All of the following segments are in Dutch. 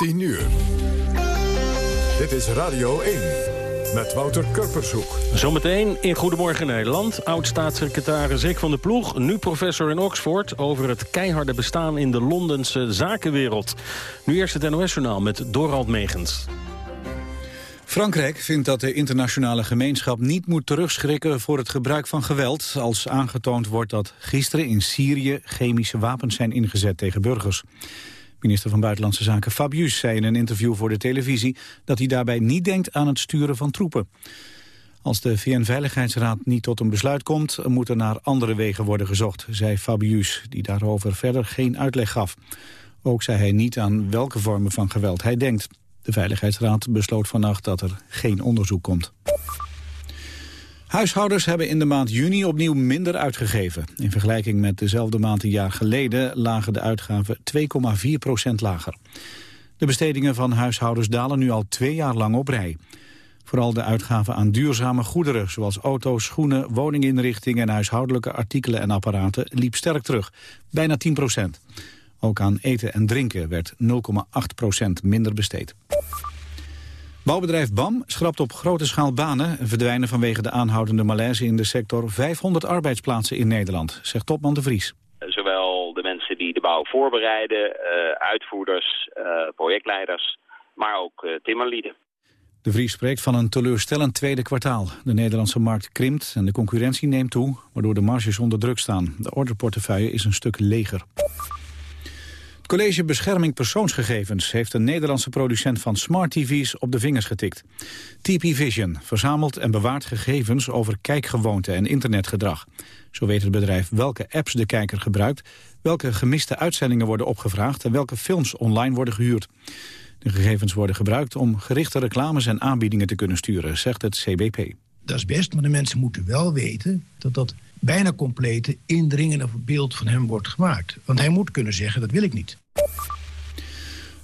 10 uur. Dit is Radio 1 met Wouter Kurpershoek. Zometeen in Goedemorgen Nederland. Oud-staatssecretaris Rick van der Ploeg, nu professor in Oxford... over het keiharde bestaan in de Londense zakenwereld. Nu eerst het NOS-journaal met Dorald Megens. Frankrijk vindt dat de internationale gemeenschap niet moet terugschrikken voor het gebruik van geweld als aangetoond wordt dat gisteren in Syrië chemische wapens zijn ingezet tegen burgers. Minister van Buitenlandse Zaken Fabius zei in een interview voor de televisie dat hij daarbij niet denkt aan het sturen van troepen. Als de VN-veiligheidsraad niet tot een besluit komt, moet er naar andere wegen worden gezocht, zei Fabius, die daarover verder geen uitleg gaf. Ook zei hij niet aan welke vormen van geweld hij denkt. De Veiligheidsraad besloot vannacht dat er geen onderzoek komt. Huishoudens hebben in de maand juni opnieuw minder uitgegeven. In vergelijking met dezelfde maand een jaar geleden lagen de uitgaven 2,4 procent lager. De bestedingen van huishoudens dalen nu al twee jaar lang op rij. Vooral de uitgaven aan duurzame goederen, zoals auto's, schoenen, woninginrichtingen en huishoudelijke artikelen en apparaten, liep sterk terug, bijna 10 procent. Ook aan eten en drinken werd 0,8 procent minder besteed. Bouwbedrijf BAM schrapt op grote schaal banen... en verdwijnen vanwege de aanhoudende malaise in de sector 500 arbeidsplaatsen in Nederland, zegt topman De Vries. Zowel de mensen die de bouw voorbereiden, uh, uitvoerders, uh, projectleiders, maar ook timmerlieden. De Vries spreekt van een teleurstellend tweede kwartaal. De Nederlandse markt krimpt en de concurrentie neemt toe, waardoor de marges onder druk staan. De orderportefeuille is een stuk leger. College Bescherming Persoonsgegevens heeft een Nederlandse producent van smart TV's op de vingers getikt. TP Vision verzamelt en bewaart gegevens over kijkgewoonten en internetgedrag. Zo weet het bedrijf welke apps de kijker gebruikt, welke gemiste uitzendingen worden opgevraagd en welke films online worden gehuurd. De gegevens worden gebruikt om gerichte reclames en aanbiedingen te kunnen sturen, zegt het CBP. Dat is best, maar de mensen moeten wel weten dat dat bijna complete indringende beeld van hem wordt gemaakt. Want hij moet kunnen zeggen, dat wil ik niet.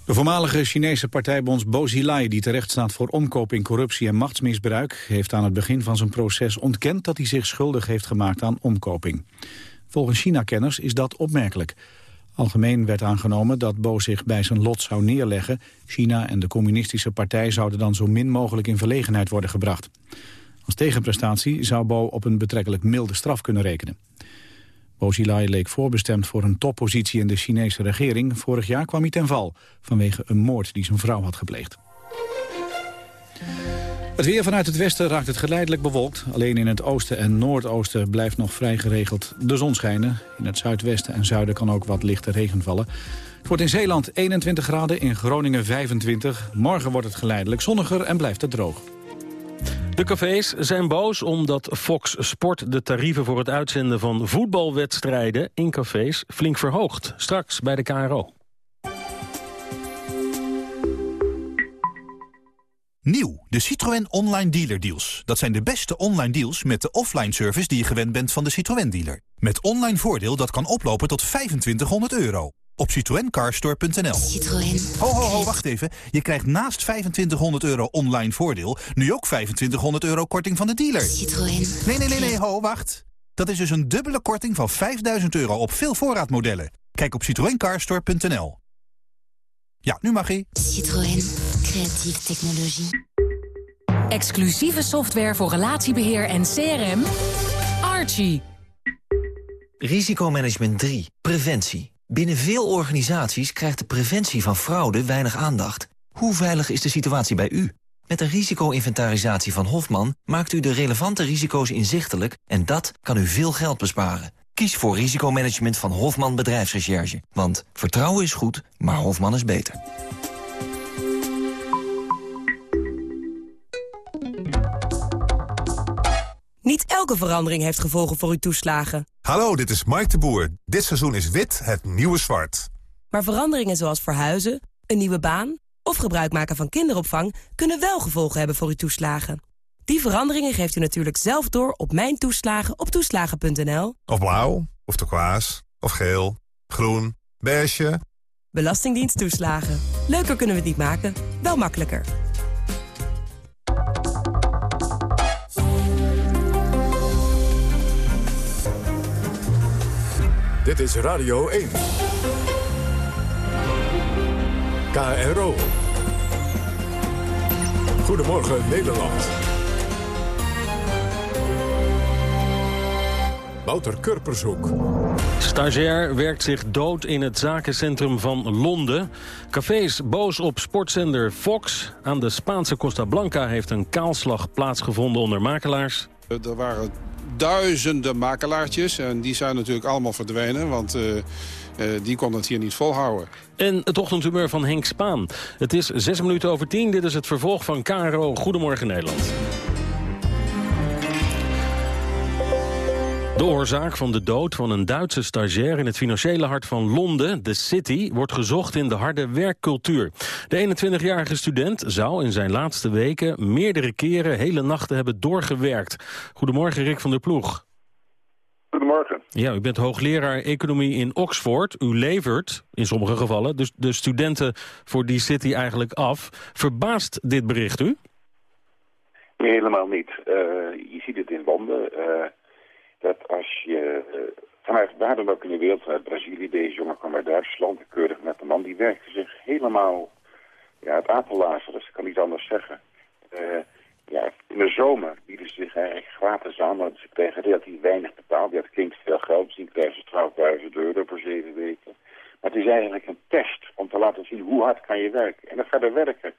De voormalige Chinese partijbonds Bo Xilai, die terecht staat voor omkoping, corruptie en machtsmisbruik, heeft aan het begin van zijn proces ontkend dat hij zich schuldig heeft gemaakt aan omkoping. Volgens China-kenners is dat opmerkelijk. Algemeen werd aangenomen dat Bo zich bij zijn lot zou neerleggen. China en de communistische partij zouden dan zo min mogelijk in verlegenheid worden gebracht. Als tegenprestatie zou Bo op een betrekkelijk milde straf kunnen rekenen. Bo Xilai leek voorbestemd voor een toppositie in de Chinese regering. Vorig jaar kwam hij ten val vanwege een moord die zijn vrouw had gepleegd. Het weer vanuit het westen raakt het geleidelijk bewolkt. Alleen in het oosten en noordoosten blijft nog vrij geregeld de zon schijnen. In het zuidwesten en zuiden kan ook wat lichte regen vallen. Het wordt in Zeeland 21 graden, in Groningen 25. Morgen wordt het geleidelijk zonniger en blijft het droog. De cafés zijn boos omdat Fox Sport de tarieven voor het uitzenden van voetbalwedstrijden in cafés flink verhoogt. Straks bij de KRO. Nieuw, de Citroën Online Dealer Deals. Dat zijn de beste online deals met de offline service die je gewend bent van de Citroën dealer. Met online voordeel dat kan oplopen tot 2500 euro op citroencarstore.nl. Citroën. Ho, ho, ho, wacht even. Je krijgt naast 2500 euro online voordeel... nu ook 2500 euro korting van de dealer. Citroën. Nee, nee, nee, nee, ho, wacht. Dat is dus een dubbele korting van 5000 euro op veel voorraadmodellen. Kijk op citroencarstore.nl. Ja, nu mag ie. Citroën. Creatieve technologie. Exclusieve software voor relatiebeheer en CRM. Archie. Risicomanagement 3. Preventie. Binnen veel organisaties krijgt de preventie van fraude weinig aandacht. Hoe veilig is de situatie bij u? Met de risico-inventarisatie van Hofman maakt u de relevante risico's inzichtelijk... en dat kan u veel geld besparen. Kies voor risicomanagement van Hofman Bedrijfsrecherche. Want vertrouwen is goed, maar Hofman is beter. Niet elke verandering heeft gevolgen voor uw toeslagen. Hallo, dit is Mike de Boer. Dit seizoen is wit het nieuwe zwart. Maar veranderingen zoals verhuizen, een nieuwe baan... of gebruik maken van kinderopvang... kunnen wel gevolgen hebben voor uw toeslagen. Die veranderingen geeft u natuurlijk zelf door op Mijn Toeslagen op toeslagen.nl. Of blauw, of turquoise, of geel, groen, beige. Belastingdienst toeslagen. Leuker kunnen we het niet maken, wel makkelijker. Dit is Radio 1. KRO. Goedemorgen Nederland. Wouter Kurpershoek. Stagiair werkt zich dood in het zakencentrum van Londen. Cafés boos op sportzender Fox. Aan de Spaanse Costa Blanca heeft een kaalslag plaatsgevonden onder makelaars. Er waren duizenden makelaartjes en die zijn natuurlijk allemaal verdwenen... want uh, uh, die konden het hier niet volhouden. En het ochtendhumeur van Henk Spaan. Het is zes minuten over tien. Dit is het vervolg van KRO Goedemorgen Nederland. De oorzaak van de dood van een Duitse stagiair in het financiële hart van Londen, de City, wordt gezocht in de harde werkcultuur. De 21-jarige student zou in zijn laatste weken meerdere keren hele nachten hebben doorgewerkt. Goedemorgen Rick van der Ploeg. Goedemorgen. Ja, u bent hoogleraar economie in Oxford. U levert, in sommige gevallen, dus de studenten voor die City eigenlijk af. Verbaast dit bericht u? Nee, helemaal niet. Uh, je ziet het in Londen. Uh, dat als je uh, vanuit waar dan ook in de wereld, vanuit Brazilië, deze jongen kwam uit Duitsland, keurig met de man, die werkte zich helemaal ja, het dat kan niet anders zeggen. Uh, ja, in de zomer bieden ze zich eigenlijk gratis aan, want ze kregen relatief weinig betaald. Ja, het klinkt veel geld, misschien krijgen ze 12.000 euro voor zeven weken. Maar het is eigenlijk een test om te laten zien hoe hard kan je werken. En dan gaat er werken.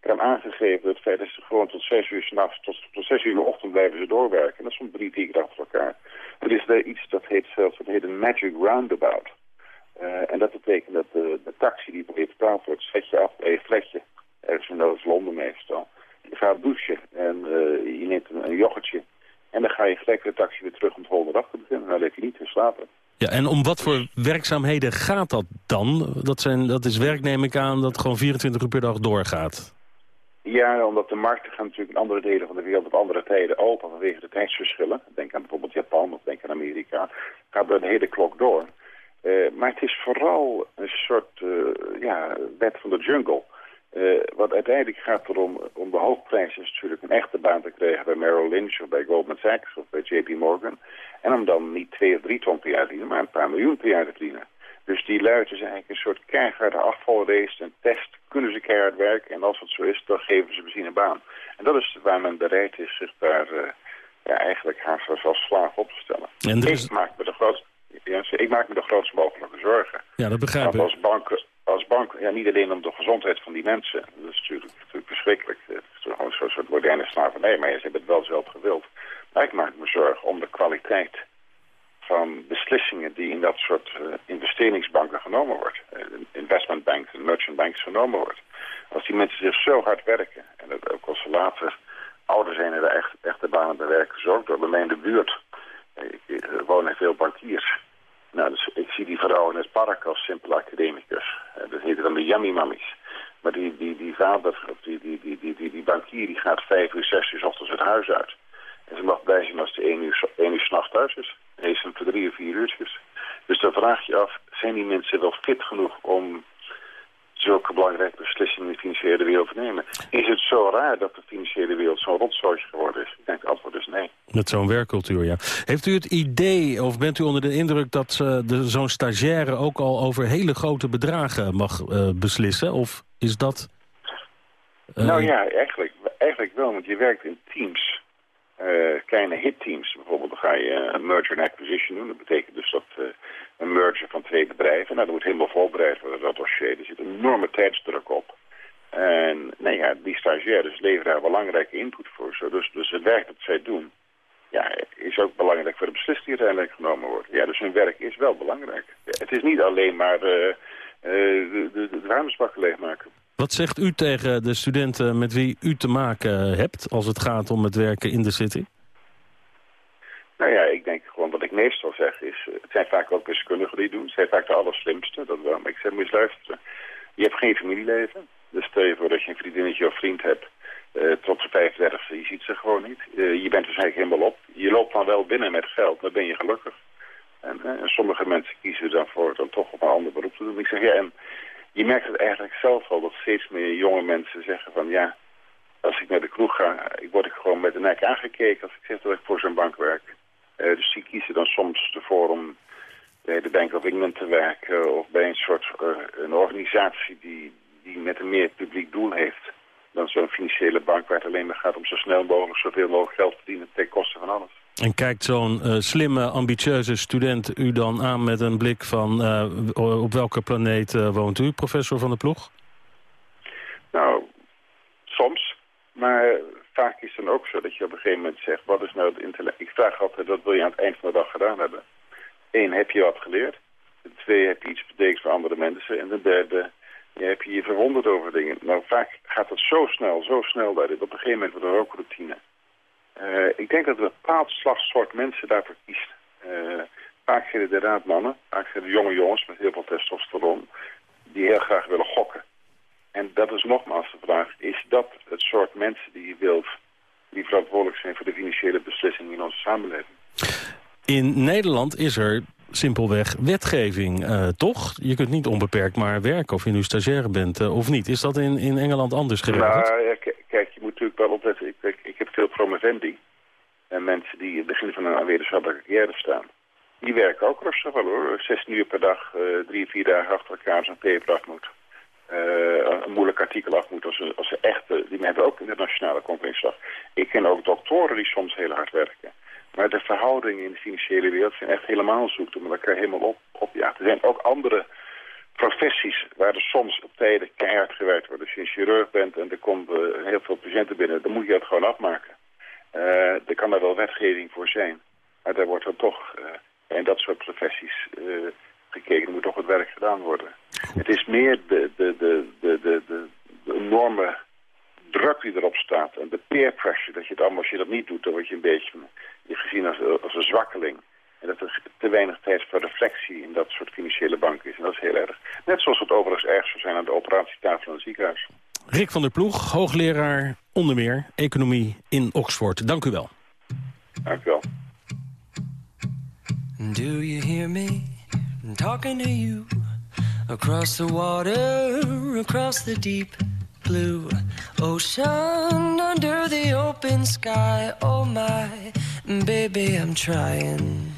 Ik heb aangegeven dat dat ze gewoon tot zes uur s'nachts, tot, tot zes uur in de ochtend blijven ze doorwerken. En dat is drie, vier keer achter elkaar. Er is er iets dat heet dat heet een magic roundabout. Uh, en dat betekent dat de, taxi die je betaald wordt, zet je af bij je fletje. Ergens in Londen meestal. Je gaat douchen en uh, je neemt een, yoghurtje. En dan ga je gelijk de taxi weer terug om de volgende dag te beginnen. Dan leg je niet te slapen. Ja, en om wat voor werkzaamheden gaat dat dan? Dat, zijn, dat is werk, neem ik aan, dat gewoon 24 uur per dag doorgaat. Ja, omdat de markten gaan natuurlijk in andere delen van de wereld op andere tijden open vanwege de tijdsverschillen. Denk aan bijvoorbeeld Japan of denk aan Amerika. Gaat de hele klok door. Uh, maar het is vooral een soort uh, ja, wet van de jungle. Uh, wat uiteindelijk gaat erom, om de hoofdprijs is natuurlijk een echte baan te krijgen bij Merrill Lynch of bij Goldman Sachs of bij JP Morgan. En om dan niet twee of drie ton per jaar te verdienen, maar een paar miljoen per jaar te verdienen. Dus die luiden is eigenlijk een soort keiharde afvalrace, een test. Kunnen ze keihard werken? En als het zo is, dan geven ze misschien een baan. En dat is waar men bereid is zich daar uh, ja, eigenlijk haast als slaaf op te stellen. En ik, maak me de grootste, ja, ik maak me de grootste mogelijke zorgen. Ja, dat begrijp ik. Als bank, als bank, ja, niet alleen om de gezondheid van die mensen. Dat is natuurlijk, natuurlijk verschrikkelijk. Het is toch gewoon zo'n soort moderne slavernij. Maar ze hebben het wel zelf gewild. Maar ik maak me zorgen om de kwaliteit van beslissingen die in dat soort uh, investeringsbanken genomen wordt. Uh, investmentbanks en merchant banks genomen wordt. Als die mensen zich zo hard werken, en dat ook als ze later ouder zijn en er echt, echte banen bij werk gezorgd door bij mij in de buurt. Er wonen veel bankiers. Nou, dus ik zie die vrouwen in het park als simpele academicus. Dat heet dan de yummy mummies. Maar die, die, die vader, of die, die, die, die, die, bankier, die gaat vijf uur, zes uur s ochtends het huis uit. En ze mag blij zijn als ze één uur, één uur s'nachts thuis is. Heeft hem voor drie of vier uurtjes. Dus dan vraag je af, zijn die mensen wel fit genoeg om zulke belangrijke beslissingen in de financiële wereld te nemen? Is het zo raar dat de financiële wereld zo'n rotzootje geworden is? Ik denk het antwoord is nee. Met zo'n werkcultuur, ja. Heeft u het idee, of bent u onder de indruk dat uh, zo'n stagiaire ook al over hele grote bedragen mag uh, beslissen? Of is dat... Uh... Nou ja, eigenlijk, eigenlijk wel, want je werkt in teams. Uh, kleine hitteams. Bijvoorbeeld dan ga je een merger and acquisition doen. Dat betekent dus dat uh, een merger van twee bedrijven. Nou, dat moet helemaal voorbereid worden, dat dossier. Er zit een enorme tijdsdruk op. En nee, ja, die stagiaires leveren daar belangrijke input voor. Dus, dus het werk dat zij doen, ja, is ook belangrijk voor de beslissing die uiteindelijk genomen wordt. Ja, dus hun werk is wel belangrijk. Het is niet alleen maar uh, de, de, de ruimtesbakken leegmaken. Wat zegt u tegen de studenten met wie u te maken hebt... als het gaat om het werken in de city? Nou ja, ik denk gewoon wat ik meestal zeg is... het zijn vaak ook wiskundigen die doen. Het zijn vaak de allerslimste, dat wel. Maar ik zeg, moet luisteren. Je hebt geen familieleven. Dus stel je voor dat je een vriendinnetje of vriend hebt... Uh, tot de 35 je ziet ze gewoon niet. Je bent dus eigenlijk helemaal op. Je loopt dan wel binnen met geld, dan ben je gelukkig. En, sommige mensen kiezen dan voor dan toch op een ander beroep te doen. Ik zeg, ja, en je merkt het eigenlijk zelf al dat steeds meer jonge mensen zeggen van ja, als ik naar de kroeg ga, ik word ik gewoon met de nek aangekeken als ik zeg dat ik voor zo'n bank werk. Uh, dus die kiezen dan soms ervoor om bij de Bank of England te werken of bij een soort uh, een organisatie die, die met een meer publiek doel heeft dan zo'n financiële bank waar het alleen maar gaat om zo snel mogelijk zoveel mogelijk geld te verdienen ten koste van alles. En kijkt zo'n uh, slimme, ambitieuze student u dan aan met een blik van uh, op welke planeet uh, woont u, professor Van der Ploeg? Nou, soms. Maar vaak is het dan ook zo dat je op een gegeven moment zegt, wat is nou het intellect? Ik vraag altijd, wat wil je aan het eind van de dag gedaan hebben? Eén, heb je wat geleerd? Twee, heb je iets betekend voor andere mensen? En de derde, heb je je verwonderd over dingen. Nou, vaak gaat het zo snel, zo snel dat het op een gegeven moment wordt er ook routine. Uh, ik denk dat een bepaald slagsoort mensen daarvoor kiest. Uh, vaak zijn het inderdaad mannen, vaak zijn het jonge jongens met heel veel testosteron, die heel graag willen gokken. En dat is nogmaals de vraag, is dat het soort mensen die je wilt, die verantwoordelijk zijn voor de financiële beslissingen in onze samenleving? In Nederland is er simpelweg wetgeving, uh, toch? Je kunt niet onbeperkt maar werken of je nu stagiaire bent uh, of niet. Is dat in, in Engeland anders geregeld? Nou, ja, kijk, je moet natuurlijk wel opletten. Ik, ik, heb veel promovendi en mensen die in het begin van een wetenschappelijke carrière staan. Die werken ook rustig wel hoor. 16 uur per dag, uh, drie, vier dagen achter elkaar zo'n paper af moet. een moeilijk artikel af moet als ze, als ze echt... die hebben ook internationale concurrentieslag. Ik ken ook doktoren die soms heel hard werken. Maar de verhoudingen in de financiële wereld zijn echt helemaal zoek om elkaar helemaal op, opjaagt. Er zijn ook andere professies waar er soms op tijden keihard gewerkt wordt. Als je een chirurg bent en er komen heel veel patiënten binnen, dan moet je dat gewoon afmaken. Uh, er kan daar wel wetgeving voor zijn. Maar daar wordt er toch uh, in dat soort professies gekeken. Er moet toch het werk gedaan worden. Het is meer de, de, de, de, de, de, de enorme druk die erop staat en de peer pressure, dat je het allemaal, als je dat niet doet, dan word je een beetje je gezien als, als een zwakkeling. En dat er te weinig tijd voor reflectie in dat soort financiële banken is. En dat is heel erg. Net zoals het overigens erg zou zijn aan de operatietafel in het ziekenhuis. Rick van der Ploeg, hoogleraar onder meer economie in Oxford. Dank u wel. Dank u wel. Do you hear me talking to you across the water, across the deep blue ocean under the open sky. Oh my, baby, I'm trying.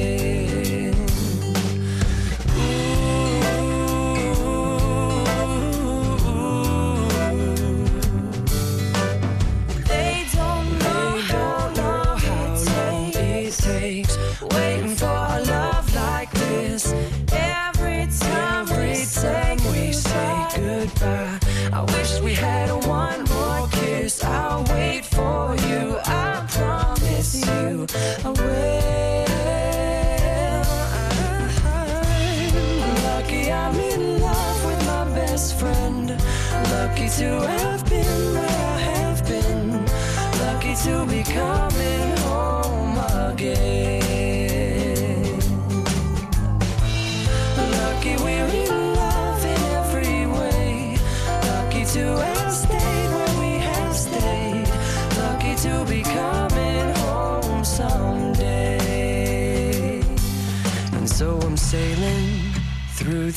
Wait.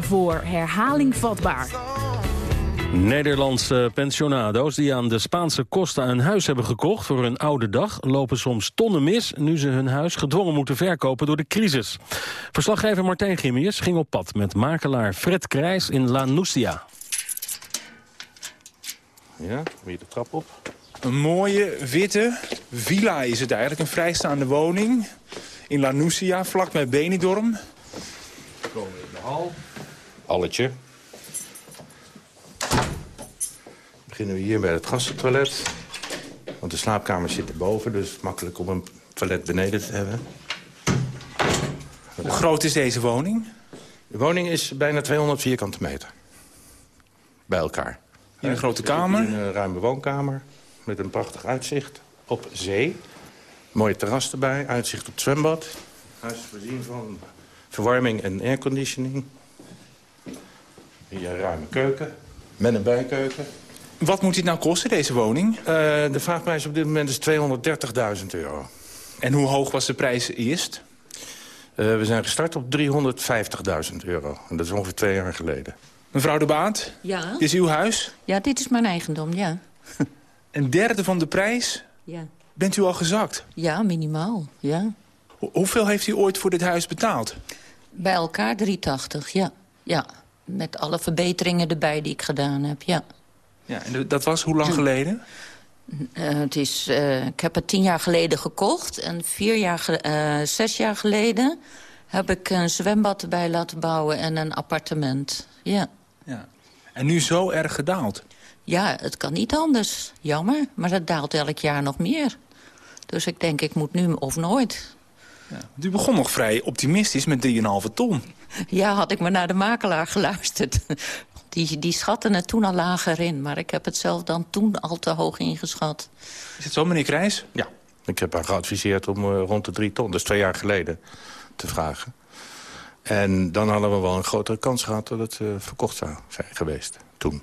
Voor herhaling vatbaar. Nederlandse pensionado's die aan de Spaanse Costa een huis hebben gekocht voor hun oude dag... lopen soms tonnen mis nu ze hun huis gedwongen moeten verkopen door de crisis. Verslaggever Martijn Gimmius ging op pad met makelaar Fred Krijs in La Nucia. Ja, weer de trap op. Een mooie, witte villa is het eigenlijk. Een vrijstaande woning in La Nucia, vlakbij Benidorm. We komen in de hal. Alletje. Beginnen we hier bij het gastentoilet. Want de slaapkamer zit erboven, dus makkelijk om een toilet beneden te hebben. Hoe groot is deze woning? De woning is bijna 200 vierkante meter. Bij elkaar. In een grote kamer? Een ruime woonkamer met een prachtig uitzicht op zee. Mooie terras erbij, uitzicht op het zwembad. Huis voorzien van verwarming en airconditioning. Hier een ruime keuken, met een bijkeuken. Wat moet dit nou kosten, deze woning? Uh, de vraagprijs op dit moment is 230.000 euro. En hoe hoog was de prijs eerst? Uh, we zijn gestart op 350.000 euro. En dat is ongeveer twee jaar geleden. Mevrouw de Baat, ja? dit is uw huis? Ja, dit is mijn eigendom, ja. Een derde van de prijs? Ja. Bent u al gezakt? Ja, minimaal, ja. Ho hoeveel heeft u ooit voor dit huis betaald? Bij elkaar 380, ja. ja. Met alle verbeteringen erbij die ik gedaan heb, ja. Ja, en dat was hoe lang geleden? Uh, het is, uh, ik heb het tien jaar geleden gekocht. En vier jaar, uh, zes jaar geleden heb ik een zwembad erbij laten bouwen en een appartement. Ja. ja. En nu zo erg gedaald? Ja, het kan niet anders. Jammer, maar het daalt elk jaar nog meer. Dus ik denk, ik moet nu of nooit. Ja, u begon nog vrij optimistisch met 3,5 ton. Ja, had ik maar naar de makelaar geluisterd. Die, die schatten het toen al lager in. Maar ik heb het zelf dan toen al te hoog ingeschat. Is het zo, meneer Krijs? Ja, ik heb haar geadviseerd om uh, rond de 3 ton, dus twee jaar geleden, te vragen. En dan hadden we wel een grotere kans gehad dat het uh, verkocht zou zijn geweest, toen.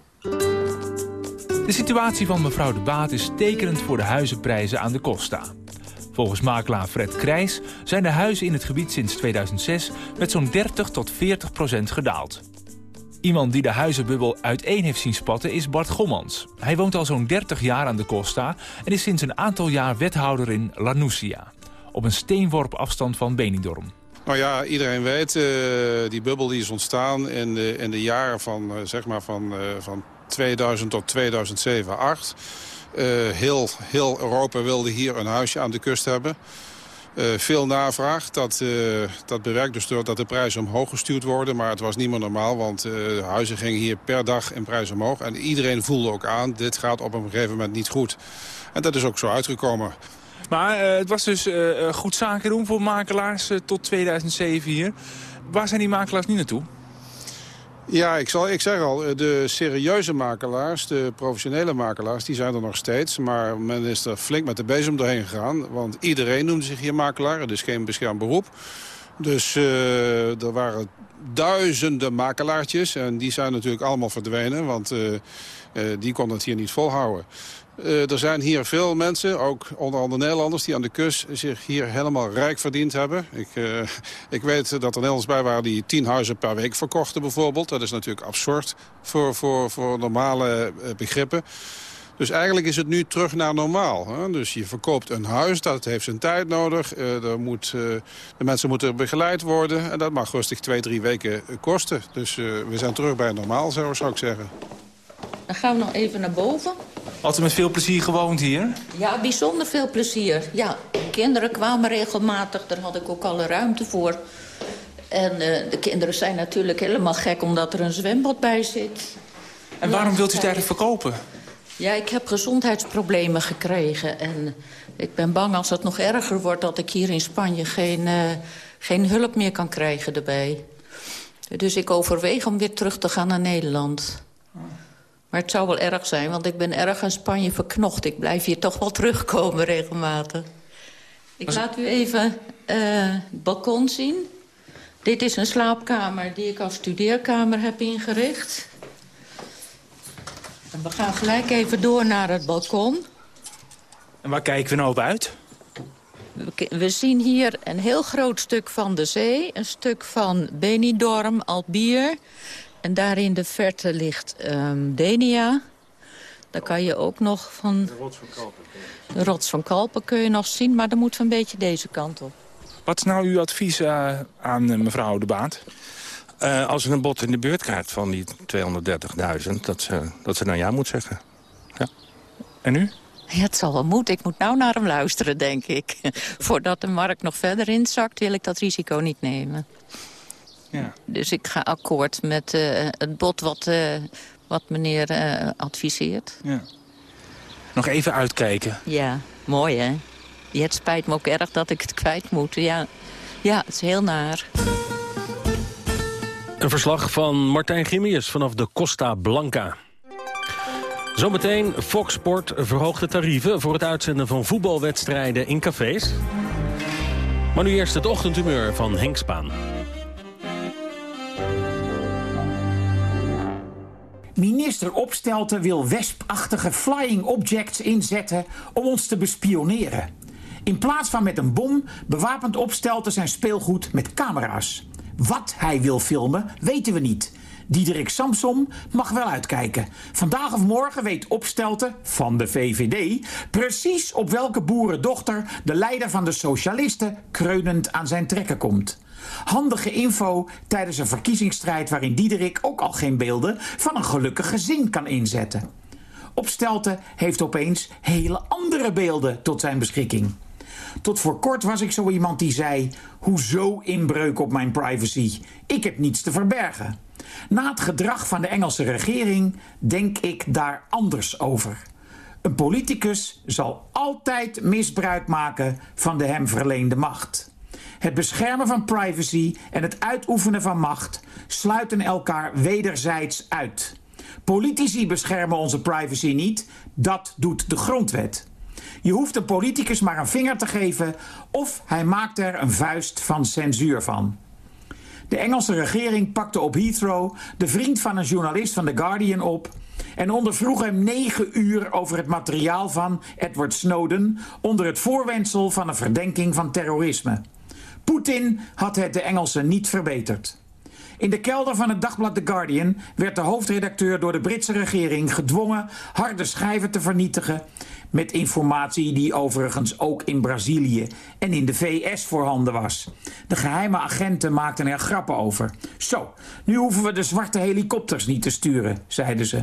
De situatie van mevrouw De Baat is tekenend voor de huizenprijzen aan de Costa. Volgens makelaar Fred Krijs zijn de huizen in het gebied sinds 2006 met zo'n 30 tot 40 procent gedaald. Iemand die de huizenbubbel uiteen heeft zien spatten is Bart Gommans. Hij woont al zo'n 30 jaar aan de Costa en is sinds een aantal jaar wethouder in La Nucia. Op een steenworp afstand van Benidorm. Nou ja, iedereen weet, uh, die bubbel die is ontstaan in de, in de jaren van, uh, zeg maar van, uh, van 2000 tot 2007, 2008. Heel, heel Europa wilde hier een huisje aan de kust hebben. Uh, veel navraag. Dat, uh, dat bewerkt dus doordat de prijzen omhoog gestuurd worden. Maar het was niet meer normaal, want huizen gingen hier per dag in prijs omhoog. En iedereen voelde ook aan, dit gaat op een gegeven moment niet goed. En dat is ook zo uitgekomen. Maar het was dus goed zaken doen voor makelaars tot 2007 hier. Waar zijn die makelaars nu naartoe? Ja, ik, zal, ik zeg al, de serieuze makelaars, de professionele makelaars, die zijn er nog steeds. Maar men is er flink met de bezem doorheen gegaan. Want iedereen noemde zich hier makelaar. Het is geen beschermd beroep. Dus uh, er waren duizenden makelaartjes. En die zijn natuurlijk allemaal verdwenen. Want uh, die konden het hier niet volhouden. Uh, er zijn hier veel mensen, ook onder andere Nederlanders... die aan de kust zich hier helemaal rijk verdiend hebben. Ik, uh, ik weet dat er Nederlanders bij waren die tien huizen per week verkochten bijvoorbeeld. Dat is natuurlijk absurd voor, voor, voor normale uh, begrippen. Dus eigenlijk is het nu terug naar normaal. Hè? Dus je verkoopt een huis, dat heeft zijn tijd nodig. moet, de mensen moeten begeleid worden. En dat mag rustig twee, drie weken kosten. Dus we zijn terug bij normaal, zou ik zeggen. Dan gaan we nog even naar boven. Altijd met veel plezier gewoond hier? Ja, bijzonder veel plezier. Ja, kinderen kwamen regelmatig. Daar had ik ook alle ruimte voor. En uh, de kinderen zijn natuurlijk helemaal gek omdat er een zwembad bij zit. En waarom wilt u het eigenlijk verkopen? Ja, ik heb gezondheidsproblemen gekregen. En ik ben bang als het nog erger wordt... dat ik hier in Spanje geen, uh, geen hulp meer kan krijgen erbij. Dus ik overweeg om weer terug te gaan naar Nederland. Maar het zou wel erg zijn, want ik ben erg in Spanje verknocht. Ik blijf hier toch wel terugkomen regelmatig. Ik laat u even uh, het balkon zien. Dit is een slaapkamer die ik als studeerkamer heb ingericht. En we gaan gelijk even door naar het balkon. En waar kijken we nou op uit? We zien hier een heel groot stuk van de zee. Een stuk van Benidorm, Albier. En daar in de verte ligt um, Denia. Daar kan je ook nog van... De rots van Kalpen. De rots van Kalpen kun je nog zien, maar dan moeten we een beetje deze kant op. Wat is nou uw advies uh, aan uh, mevrouw De Baat? Uh, als ze een bod in de beurt krijgt van die 230.000, dat ze, dat ze dan ja moet zeggen. Ja. En u? Ja, het zal wel moeten. Ik moet nou naar hem luisteren, denk ik. Voordat de markt nog verder inzakt, wil ik dat risico niet nemen. Ja. Dus ik ga akkoord met uh, het bod wat, uh, wat meneer uh, adviseert. Ja. Nog even uitkijken. Ja, mooi hè. Ja, het spijt me ook erg dat ik het kwijt moet. Ja, ja het is heel naar. Een verslag van Martijn Gimmius vanaf de Costa Blanca. Zometeen Fox Sport verhoogt de tarieven voor het uitzenden van voetbalwedstrijden in cafés. Maar nu eerst het ochtendhumeur van Henk Spaan. Minister Opstelten wil wespachtige flying objects inzetten om ons te bespioneren. In plaats van met een bom bewapend Opstelten zijn speelgoed met camera's. Wat hij wil filmen, weten we niet. Diederik Samsom mag wel uitkijken. Vandaag of morgen weet Opstelten van de VVD precies op welke boerendochter de leider van de socialisten kreunend aan zijn trekken komt. Handige info tijdens een verkiezingsstrijd waarin Diederik ook al geen beelden van een gelukkig gezin kan inzetten. Opstelten heeft opeens hele andere beelden tot zijn beschikking. Tot voor kort was ik zo iemand die zei: Hoezo inbreuk op mijn privacy? Ik heb niets te verbergen. Na het gedrag van de Engelse regering denk ik daar anders over. Een politicus zal altijd misbruik maken van de hem verleende macht. Het beschermen van privacy en het uitoefenen van macht sluiten elkaar wederzijds uit. Politici beschermen onze privacy niet, dat doet de grondwet. Je hoeft een politicus maar een vinger te geven of hij maakt er een vuist van censuur van. De Engelse regering pakte op Heathrow de vriend van een journalist van The Guardian op en ondervroeg hem negen uur over het materiaal van Edward Snowden onder het voorwendsel van een verdenking van terrorisme. Poetin had het de Engelsen niet verbeterd. In de kelder van het dagblad The Guardian werd de hoofdredacteur door de Britse regering gedwongen harde schijven te vernietigen met informatie die overigens ook in Brazilië en in de VS voorhanden was. De geheime agenten maakten er grappen over. Zo, nu hoeven we de zwarte helikopters niet te sturen, zeiden ze.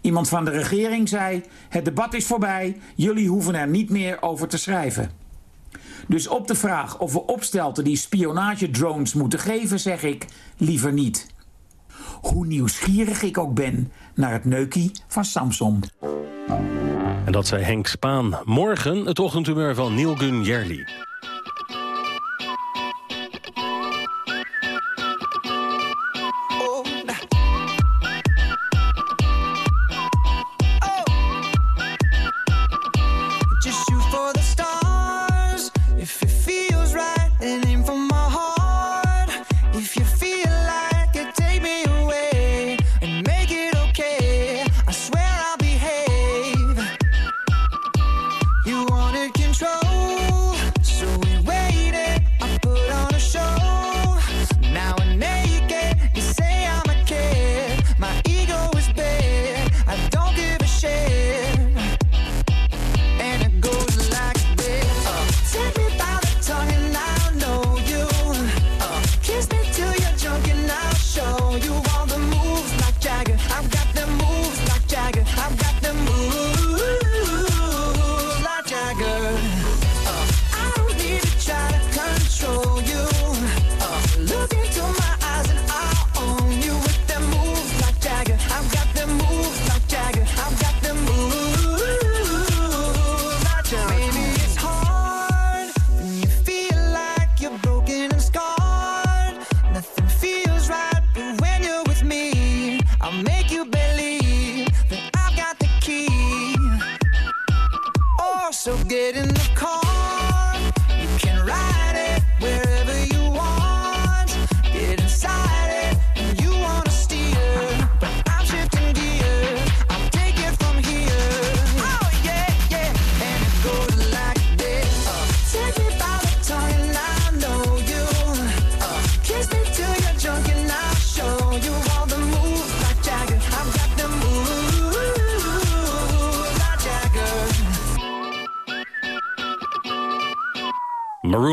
Iemand van de regering zei: Het debat is voorbij, jullie hoeven er niet meer over te schrijven. Dus op de vraag of we opstelten die spionagedrones moeten geven, zeg ik liever niet. Hoe nieuwsgierig ik ook ben naar het neukie van Samson. En dat zei Henk Spaan. Morgen het ochtendhumeur van Neil Gun Jerli.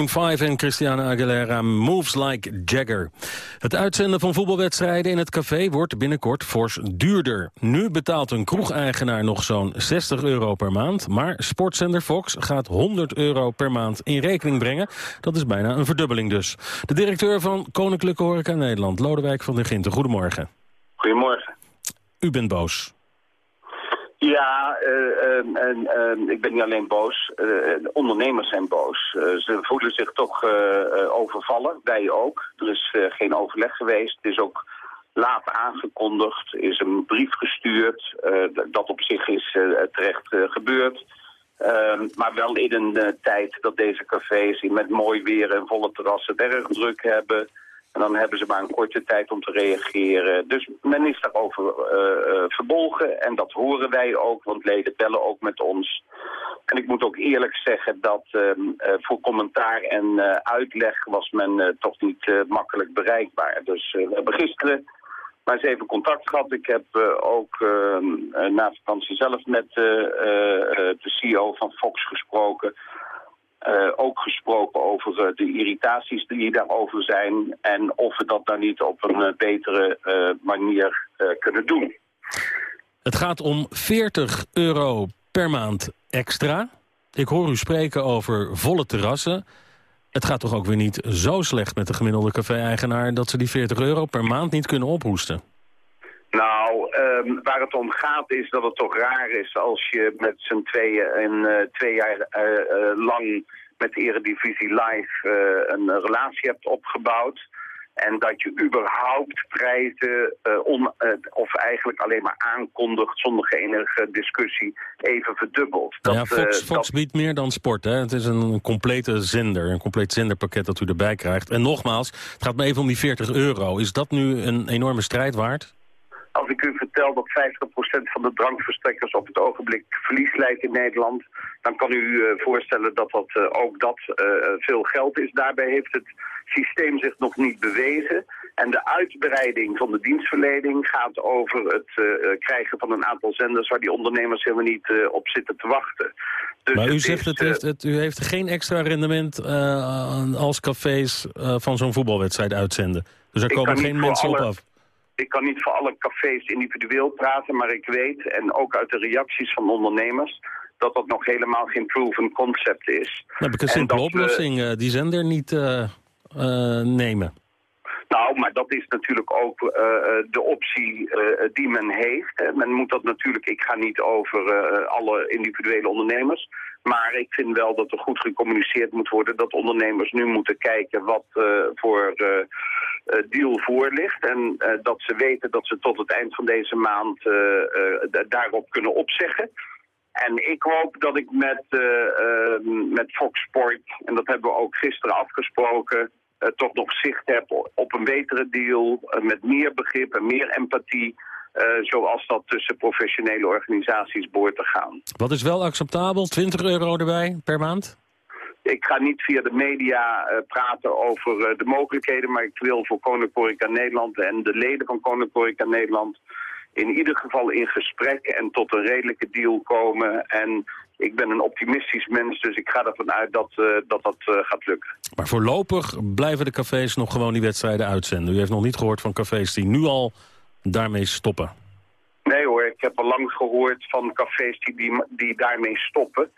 Maroon 5 en Christiana Aguilera Moves Like Jagger. Het uitzenden van voetbalwedstrijden in het café wordt binnenkort fors duurder. Nu betaalt een kroegeigenaar nog zo'n 60 euro per maand... maar sportzender Fox gaat 100 euro per maand in rekening brengen. Dat is bijna een verdubbeling dus. De directeur van Koninklijke Horeca Nederland, Lodewijk van der Ginten. Goedemorgen. Goedemorgen. U bent boos. Ja, en, ik ben niet alleen boos. Uh, ondernemers zijn boos. ze voelen zich toch overvallen, wij ook. Er is geen overleg geweest. Het is ook laat aangekondigd. Is een brief gestuurd. dat op zich is terecht gebeurd. Ehm, maar wel in een tijd dat deze cafés met mooi weer en volle terrassen het druk hebben... En dan hebben ze maar een korte tijd om te reageren. Dus men is daarover uh, verbolgen en dat horen wij ook, want leden bellen ook met ons. En ik moet ook eerlijk zeggen dat uh, voor commentaar en uitleg was men toch niet makkelijk bereikbaar. Dus we hebben gisteren maar eens even contact gehad. Ik heb ook ehm, na vakantie zelf met de CEO van Fox gesproken... Uh, ook gesproken over uh, de irritaties die daarover zijn... en of we dat dan niet op een uh, betere manier kunnen doen. Het gaat om 40 euro per maand extra. Ik hoor u spreken over volle terrassen. Het gaat toch ook weer niet zo slecht met de gemiddelde café-eigenaar... dat ze die 40 euro per maand niet kunnen ophoesten? Nou, um, waar het om gaat is dat het toch raar is als je met z'n tweeën en uh, twee jaar uh, uh, lang met de Eredivisie Live een relatie hebt opgebouwd. En dat je überhaupt prijzen on, of eigenlijk alleen maar aankondigt zonder enige discussie even verdubbelt. Dat, ja, Fox, Fox dat... biedt meer dan sport. Hè? Het is een complete zender, een compleet zenderpakket dat u erbij krijgt. En nogmaals, het gaat me even om die 40 euro. Is dat nu een enorme strijd waard? Als ik u vertel dat 50% van de drankverstrekkers op het ogenblik verlies leidt in Nederland, dan kan u uh, voorstellen dat dat, uh, ook dat uh, veel geld is. Daarbij heeft het systeem zich nog niet bewezen. En de uitbreiding van de dienstverlening gaat over het krijgen van een aantal zenders waar die ondernemers helemaal niet op zitten te wachten. Dus maar u zegt, het heeft, het, u heeft geen extra rendement als cafés van zo'n voetbalwedstrijd uitzenden. Dus er komen geen mensen op af ik kan niet voor alle cafés individueel praten, maar ik weet, en ook uit de reacties van ondernemers, dat dat nog helemaal geen proven concept is. Dan heb ik een simpele oplossing, uh, die zender niet uh, uh, nemen. Nou, maar dat is natuurlijk ook uh, de optie die men heeft. Men moet dat natuurlijk, ik ga niet over alle individuele ondernemers... maar ik vind wel dat er goed gecommuniceerd moet worden... dat ondernemers nu moeten kijken wat voor deal voor ligt... en dat ze weten dat ze tot het eind van deze maand daarop kunnen opzeggen... En ik hoop dat ik met, met Fox Sport, en dat hebben we ook gisteren afgesproken... Toch nog zicht heb op een betere deal met meer begrip en meer empathie. Zoals dat tussen professionele organisaties behoort te gaan. Wat is wel acceptabel? 20 euro erbij per maand? Ik ga niet via de media praten over de mogelijkheden... maar ik wil voor Koninklijke Nederland en de leden van Koninklijke Nederland... in ieder geval in gesprek en tot een redelijke deal komen... en ik ben een optimistisch mens, dus ik ga ervan uit dat uh, dat, dat uh, gaat lukken. Maar voorlopig blijven de cafés nog gewoon die wedstrijden uitzenden. U heeft nog niet gehoord van cafés die nu al daarmee stoppen? Nee hoor, ik heb al lang gehoord van cafés die, die, daarmee stoppen.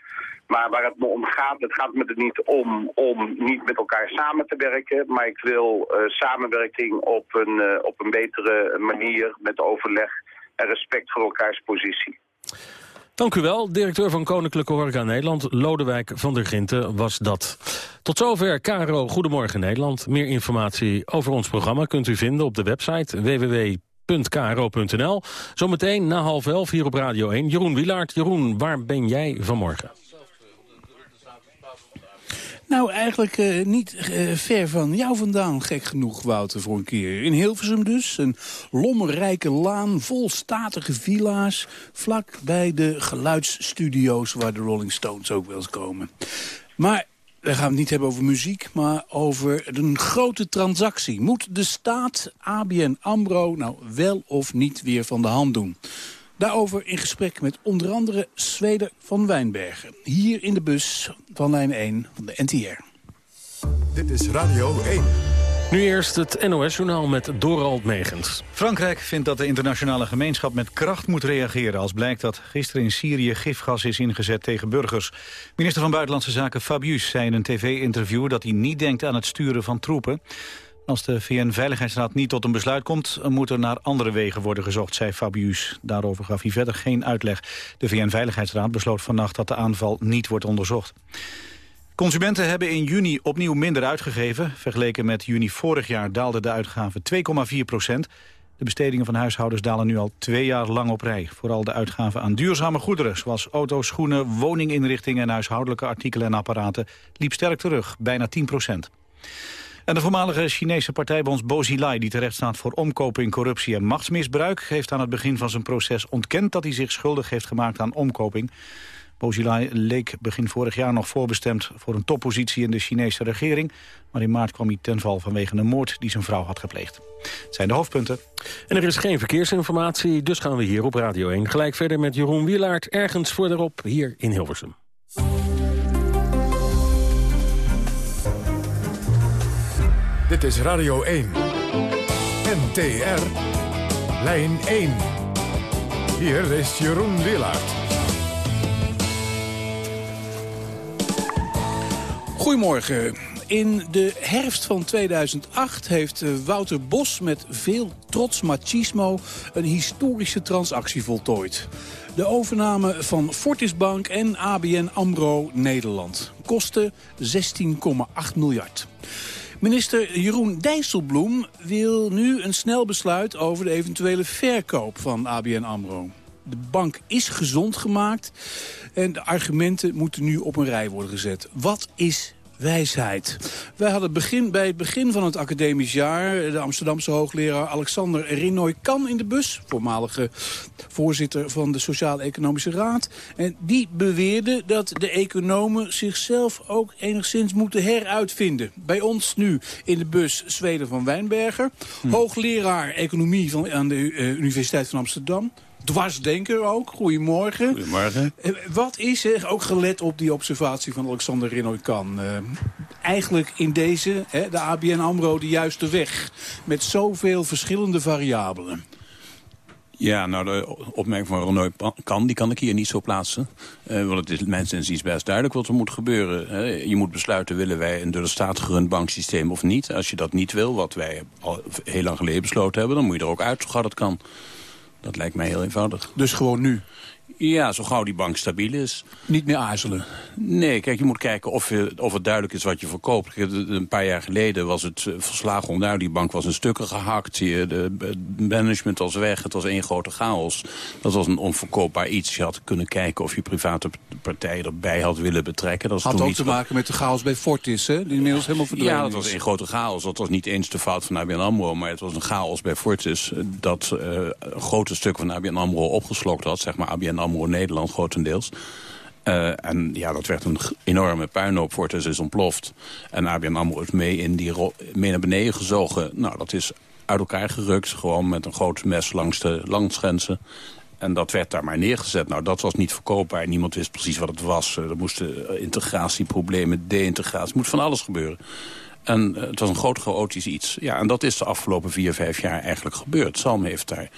Maar waar het me om gaat, het gaat me er niet om om niet met elkaar samen te werken. Maar ik wil uh, samenwerking op een, uh, op een betere manier met overleg en respect voor elkaars positie. Dank u wel. Directeur van Koninklijke Horeca Nederland, Lodewijk van der Ginten, was dat. Tot zover Caro Goedemorgen Nederland. Meer informatie over ons programma kunt u vinden op de website www.kro.nl. Zometeen na half elf hier op Radio 1. Jeroen Wilaert. Jeroen, waar ben jij vanmorgen? Nou, eigenlijk uh, niet uh, ver van jou vandaan, gek genoeg, Wouter, voor een keer. In Hilversum dus, een lommerrijke laan vol statige villa's... vlak bij de geluidsstudio's waar de Rolling Stones ook wel eens komen. Maar we gaan het niet hebben over muziek, maar over een grote transactie. Moet de staat ABN AMRO nou wel of niet weer van de hand doen? Daarover in gesprek met onder andere Zweder van Wijnbergen. Hier in de bus van lijn 1 van de NTR. Dit is Radio 1. Nu eerst het NOS-journaal met Dorald Megens. Frankrijk vindt dat de internationale gemeenschap met kracht moet reageren... als blijkt dat gisteren in Syrië gifgas is ingezet tegen burgers. Minister van Buitenlandse Zaken Fabius zei in een tv-interview... dat hij niet denkt aan het sturen van troepen. Als de VN-veiligheidsraad niet tot een besluit komt... moet er naar andere wegen worden gezocht, zei Fabius. Daarover gaf hij verder geen uitleg. De VN-veiligheidsraad besloot vannacht dat de aanval niet wordt onderzocht. Consumenten hebben in juni opnieuw minder uitgegeven. Vergeleken met juni vorig jaar daalden de uitgaven 2,4 procent. De bestedingen van huishoudens dalen nu al twee jaar lang op rij. Vooral de uitgaven aan duurzame goederen, zoals auto's, schoenen, woninginrichtingen en huishoudelijke artikelen en apparaten, liep sterk terug, bijna 10 procent. En de voormalige Chinese partijbonds Bo Xilai, die terecht staat voor omkoping, corruptie en machtsmisbruik, heeft aan het begin van zijn proces ontkend dat hij zich schuldig heeft gemaakt aan omkoping. Bozilai leek begin vorig jaar nog voorbestemd voor een toppositie in de Chinese regering. Maar in maart kwam hij ten val vanwege een moord die zijn vrouw had gepleegd. Het zijn de hoofdpunten. En er is geen verkeersinformatie, dus gaan we hier op Radio 1 gelijk verder met Jeroen Wielaert. Ergens verderop hier in Hilversum. Dit is Radio 1. NTR. Lijn 1. Hier is Jeroen Wielaert. Goedemorgen. In de herfst van 2008 heeft eh, Wouter Bos met veel trots machismo een historische transactie voltooid. De overname van Fortisbank en ABN AMRO Nederland. Kostte 16,8 miljard. Minister Jeroen Dijsselbloem wil nu een snel besluit over de eventuele verkoop van ABN AMRO. De bank is gezond gemaakt en de argumenten moeten nu op een rij worden gezet. Wat is wijsheid. Wij hadden begin, bij het begin van het academisch jaar... de Amsterdamse hoogleraar Alexander Rinoy Kan in de bus... voormalige voorzitter van de Sociaal-Economische Raad. En die beweerde dat de economen zichzelf ook enigszins moeten heruitvinden. Bij ons nu in de bus Zweden van Wijnberger. Hm. Hoogleraar economie van, aan de uh, Universiteit van Amsterdam dwarsdenker ook. Goedemorgen. Goedemorgen. Eh, wat is er, ook gelet op die observatie van Alexander Rinoy-Kan... Uh, eigenlijk in deze, hè, de ABN AMRO, de juiste weg... met zoveel verschillende variabelen? Ja, nou, de opmerking van Renoy kan, die kan ik hier niet zo plaatsen. Uh, want het is mensen inziens best duidelijk wat er moet gebeuren. Hè. Je moet besluiten, willen wij een door de staat gerund banksysteem of niet? Als je dat niet wil, wat wij al heel lang geleden besloten hebben... dan moet je er ook uit, zo dat kan. Dat lijkt mij heel eenvoudig. Dus gewoon nu? Ja, zo gauw die bank stabiel is. Niet meer aarzelen? Nee, kijk, je moet kijken of, je, of het duidelijk is wat je verkoopt. Een paar jaar geleden was het eh, verslagen onduidelijk. Die bank was in stukken gehakt. Het management was weg. Het was één grote chaos. Dat was een onverkoopbaar iets. Je had kunnen kijken of je private partijen erbij had willen betrekken. Dat had ook te maken met de chaos bij Fortis, hè? Die inmiddels helemaal verdwenen Ja, dat was één grote chaos. Dat was niet eens de fout van ABN AMRO. Maar het was een chaos bij Fortis dat uh, grote stukken van ABN AMRO opgeslokt had. Zeg maar ABN AMRO Nederland grotendeels. Uh, en ja, dat werd een enorme puinhoop. Fortis is ontploft. En ABN AMRO is mee, in die mee naar beneden gezogen. Nou, dat is uit elkaar gerukt. Gewoon met een groot mes langs de landsgrenzen. En dat werd daar maar neergezet. Nou, dat was niet verkoopbaar. Niemand wist precies wat het was. Er moesten integratieproblemen, deïntegratie. moet van alles gebeuren. En het was een groot chaotisch iets. Ja, en dat is de afgelopen vier, vijf jaar eigenlijk gebeurd. Salm heeft daar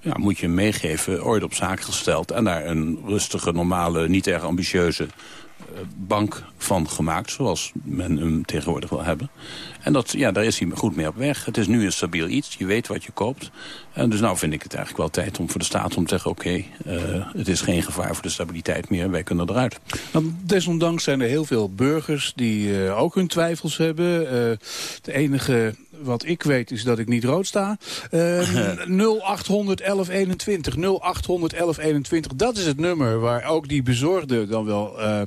ja, moet je meegeven, ooit op zaak gesteld... en daar een rustige, normale, niet erg ambitieuze eh, bank van gemaakt... zoals men hem tegenwoordig wil hebben. En dat, ja, daar is hij goed mee op weg. Het is nu een stabiel iets, je weet wat je koopt. En dus nou vind ik het eigenlijk wel tijd om voor de staat om te zeggen... oké, uh, het is geen gevaar voor de stabiliteit meer, wij kunnen eruit. Nou, desondanks zijn er heel veel burgers die uh, ook hun twijfels hebben. De enige wat ik weet is dat ik niet rood sta. Uh, 0800 1121. 0800 1121. Dat is het nummer waar ook die bezorgde, dan wel uh,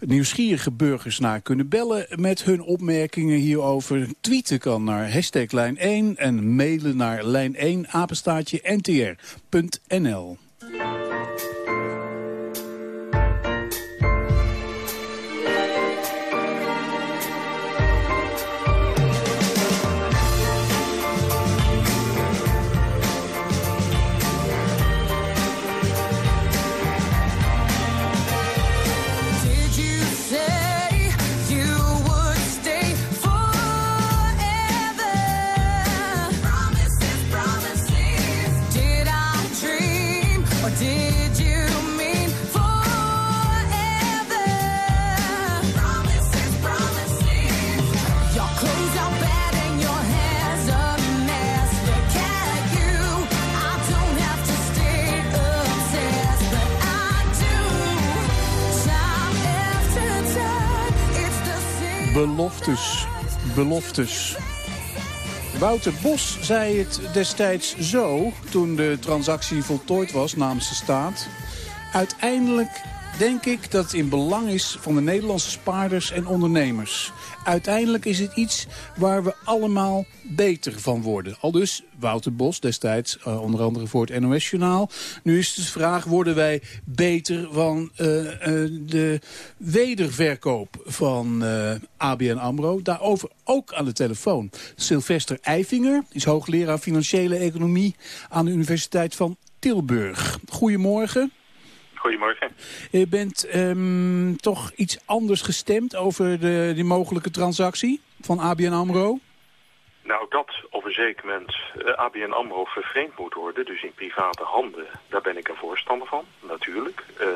nieuwsgierige burgers naar kunnen bellen met hun opmerkingen hierover. Tweeten kan naar hashtag lijn 1 en mailen naar lijn 1 apenstaatje ntr.nl. Beloftes. Beloftes. Wouter Bos zei het destijds zo, toen de transactie voltooid was namens de staat. Uiteindelijk denk ik dat het in belang is van de Nederlandse spaarders en ondernemers. Uiteindelijk is het iets waar we allemaal beter van worden. Al dus Wouter Bos destijds, uh, onder andere voor het NOS-journaal. Nu is de vraag, worden wij beter van uh, uh, de wederverkoop van ABN AMRO? Daarover ook aan de telefoon. Sylvester Eifinger is hoogleraar financiële economie aan de Universiteit van Tilburg. Goedemorgen. Goedemorgen. U bent um, toch iets anders gestemd over de, die mogelijke transactie van ABN AMRO? Nou, dat op een zeker moment uh, ABN AMRO vervreemd moet worden, dus in private handen, daar ben ik een voorstander van, natuurlijk. Uh,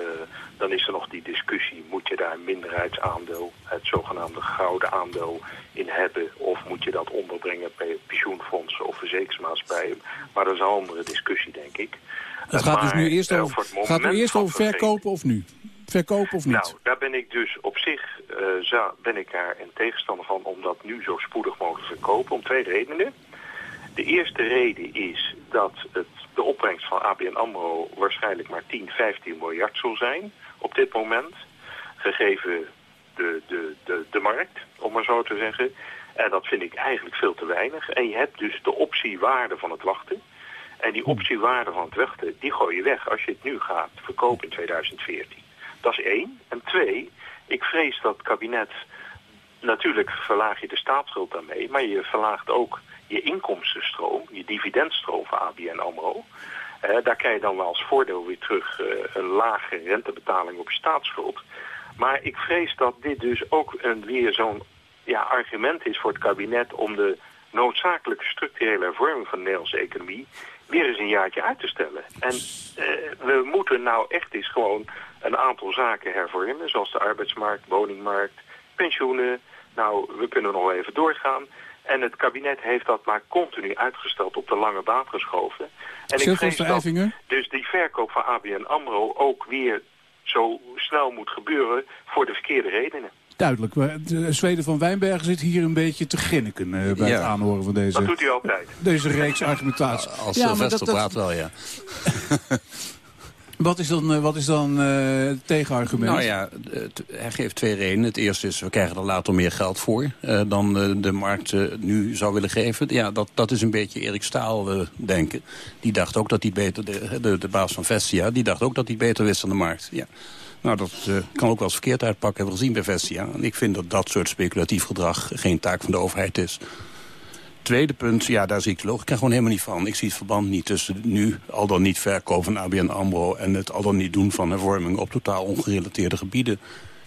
dan is er nog die discussie, moet je daar een minderheidsaandeel, het zogenaamde gouden aandeel in hebben, of moet je dat onderbrengen bij pensioenfondsen of verzekeringsmaatschappijen. Maar dat is een andere discussie, denk ik. Het gaat dus nu eerst over, gaat u eerst over verkopen of nu? Verkopen of niet? Nou, daar ben ik dus op zich uh, ben ik daar een tegenstander van om dat nu zo spoedig mogelijk te verkopen. Om twee redenen. De eerste reden is dat het, de opbrengst van ABN AMRO waarschijnlijk maar 10, 15 miljard zal zijn op dit moment. Gegeven de, de, de, de markt, om maar zo te zeggen. En dat vind ik eigenlijk veel te weinig. En je hebt dus de optiewaarde van het wachten. En die optiewaarde van het wachten, die gooi je weg als je het nu gaat verkopen in 2014. Dat is één. En twee, ik vrees dat het kabinet... Natuurlijk verlaag je de staatsschuld daarmee, maar je verlaagt ook je inkomstenstroom, je dividendstroom van ABN AMRO. Eh, daar krijg je dan wel als voordeel weer terug uh, een lage rentebetaling op je staatsschuld. Maar ik vrees dat dit dus ook een, weer zo'n ja, argument is voor het kabinet om de noodzakelijke structurele hervorming van de Nederlandse economie weer eens een jaartje uit te stellen. En uh, we moeten nou echt eens gewoon een aantal zaken hervormen, zoals de arbeidsmarkt, woningmarkt, pensioenen. Nou, we kunnen nog even doorgaan. En het kabinet heeft dat maar continu uitgesteld op de lange baan geschoven. En ik vrees dat dus die verkoop van ABN AMRO ook weer zo snel moet gebeuren voor de verkeerde redenen. Duidelijk. De Zweden van Wijnbergen zit hier een beetje te grinniken uh, bij ja. het aanhoren van deze... Dat doet hij altijd. Deze reeks argumentatie. Als ja, maar dat, praat wel, ja. Wat is dan, wat is dan uh, het tegenargument? Nou ja, het, hij geeft twee redenen. Het eerste is, we krijgen er later meer geld voor uh, dan uh, de markt nu zou willen geven. Ja, dat, dat is een beetje Erik Staal denken. Die dacht ook dat hij beter, de, de, de baas van Vestia, die dacht ook dat hij beter wist dan de markt. Ja. Nou, dat uh, kan ook wel eens verkeerd uitpakken, hebben we gezien bij Vestia. En ik vind dat dat soort speculatief gedrag geen taak van de overheid is. Tweede punt, ja, daar zie ik de logica gewoon helemaal niet van. Ik zie het verband niet tussen nu al dan niet verkopen van ABN AMRO... en het al dan niet doen van hervorming op totaal ongerelateerde gebieden.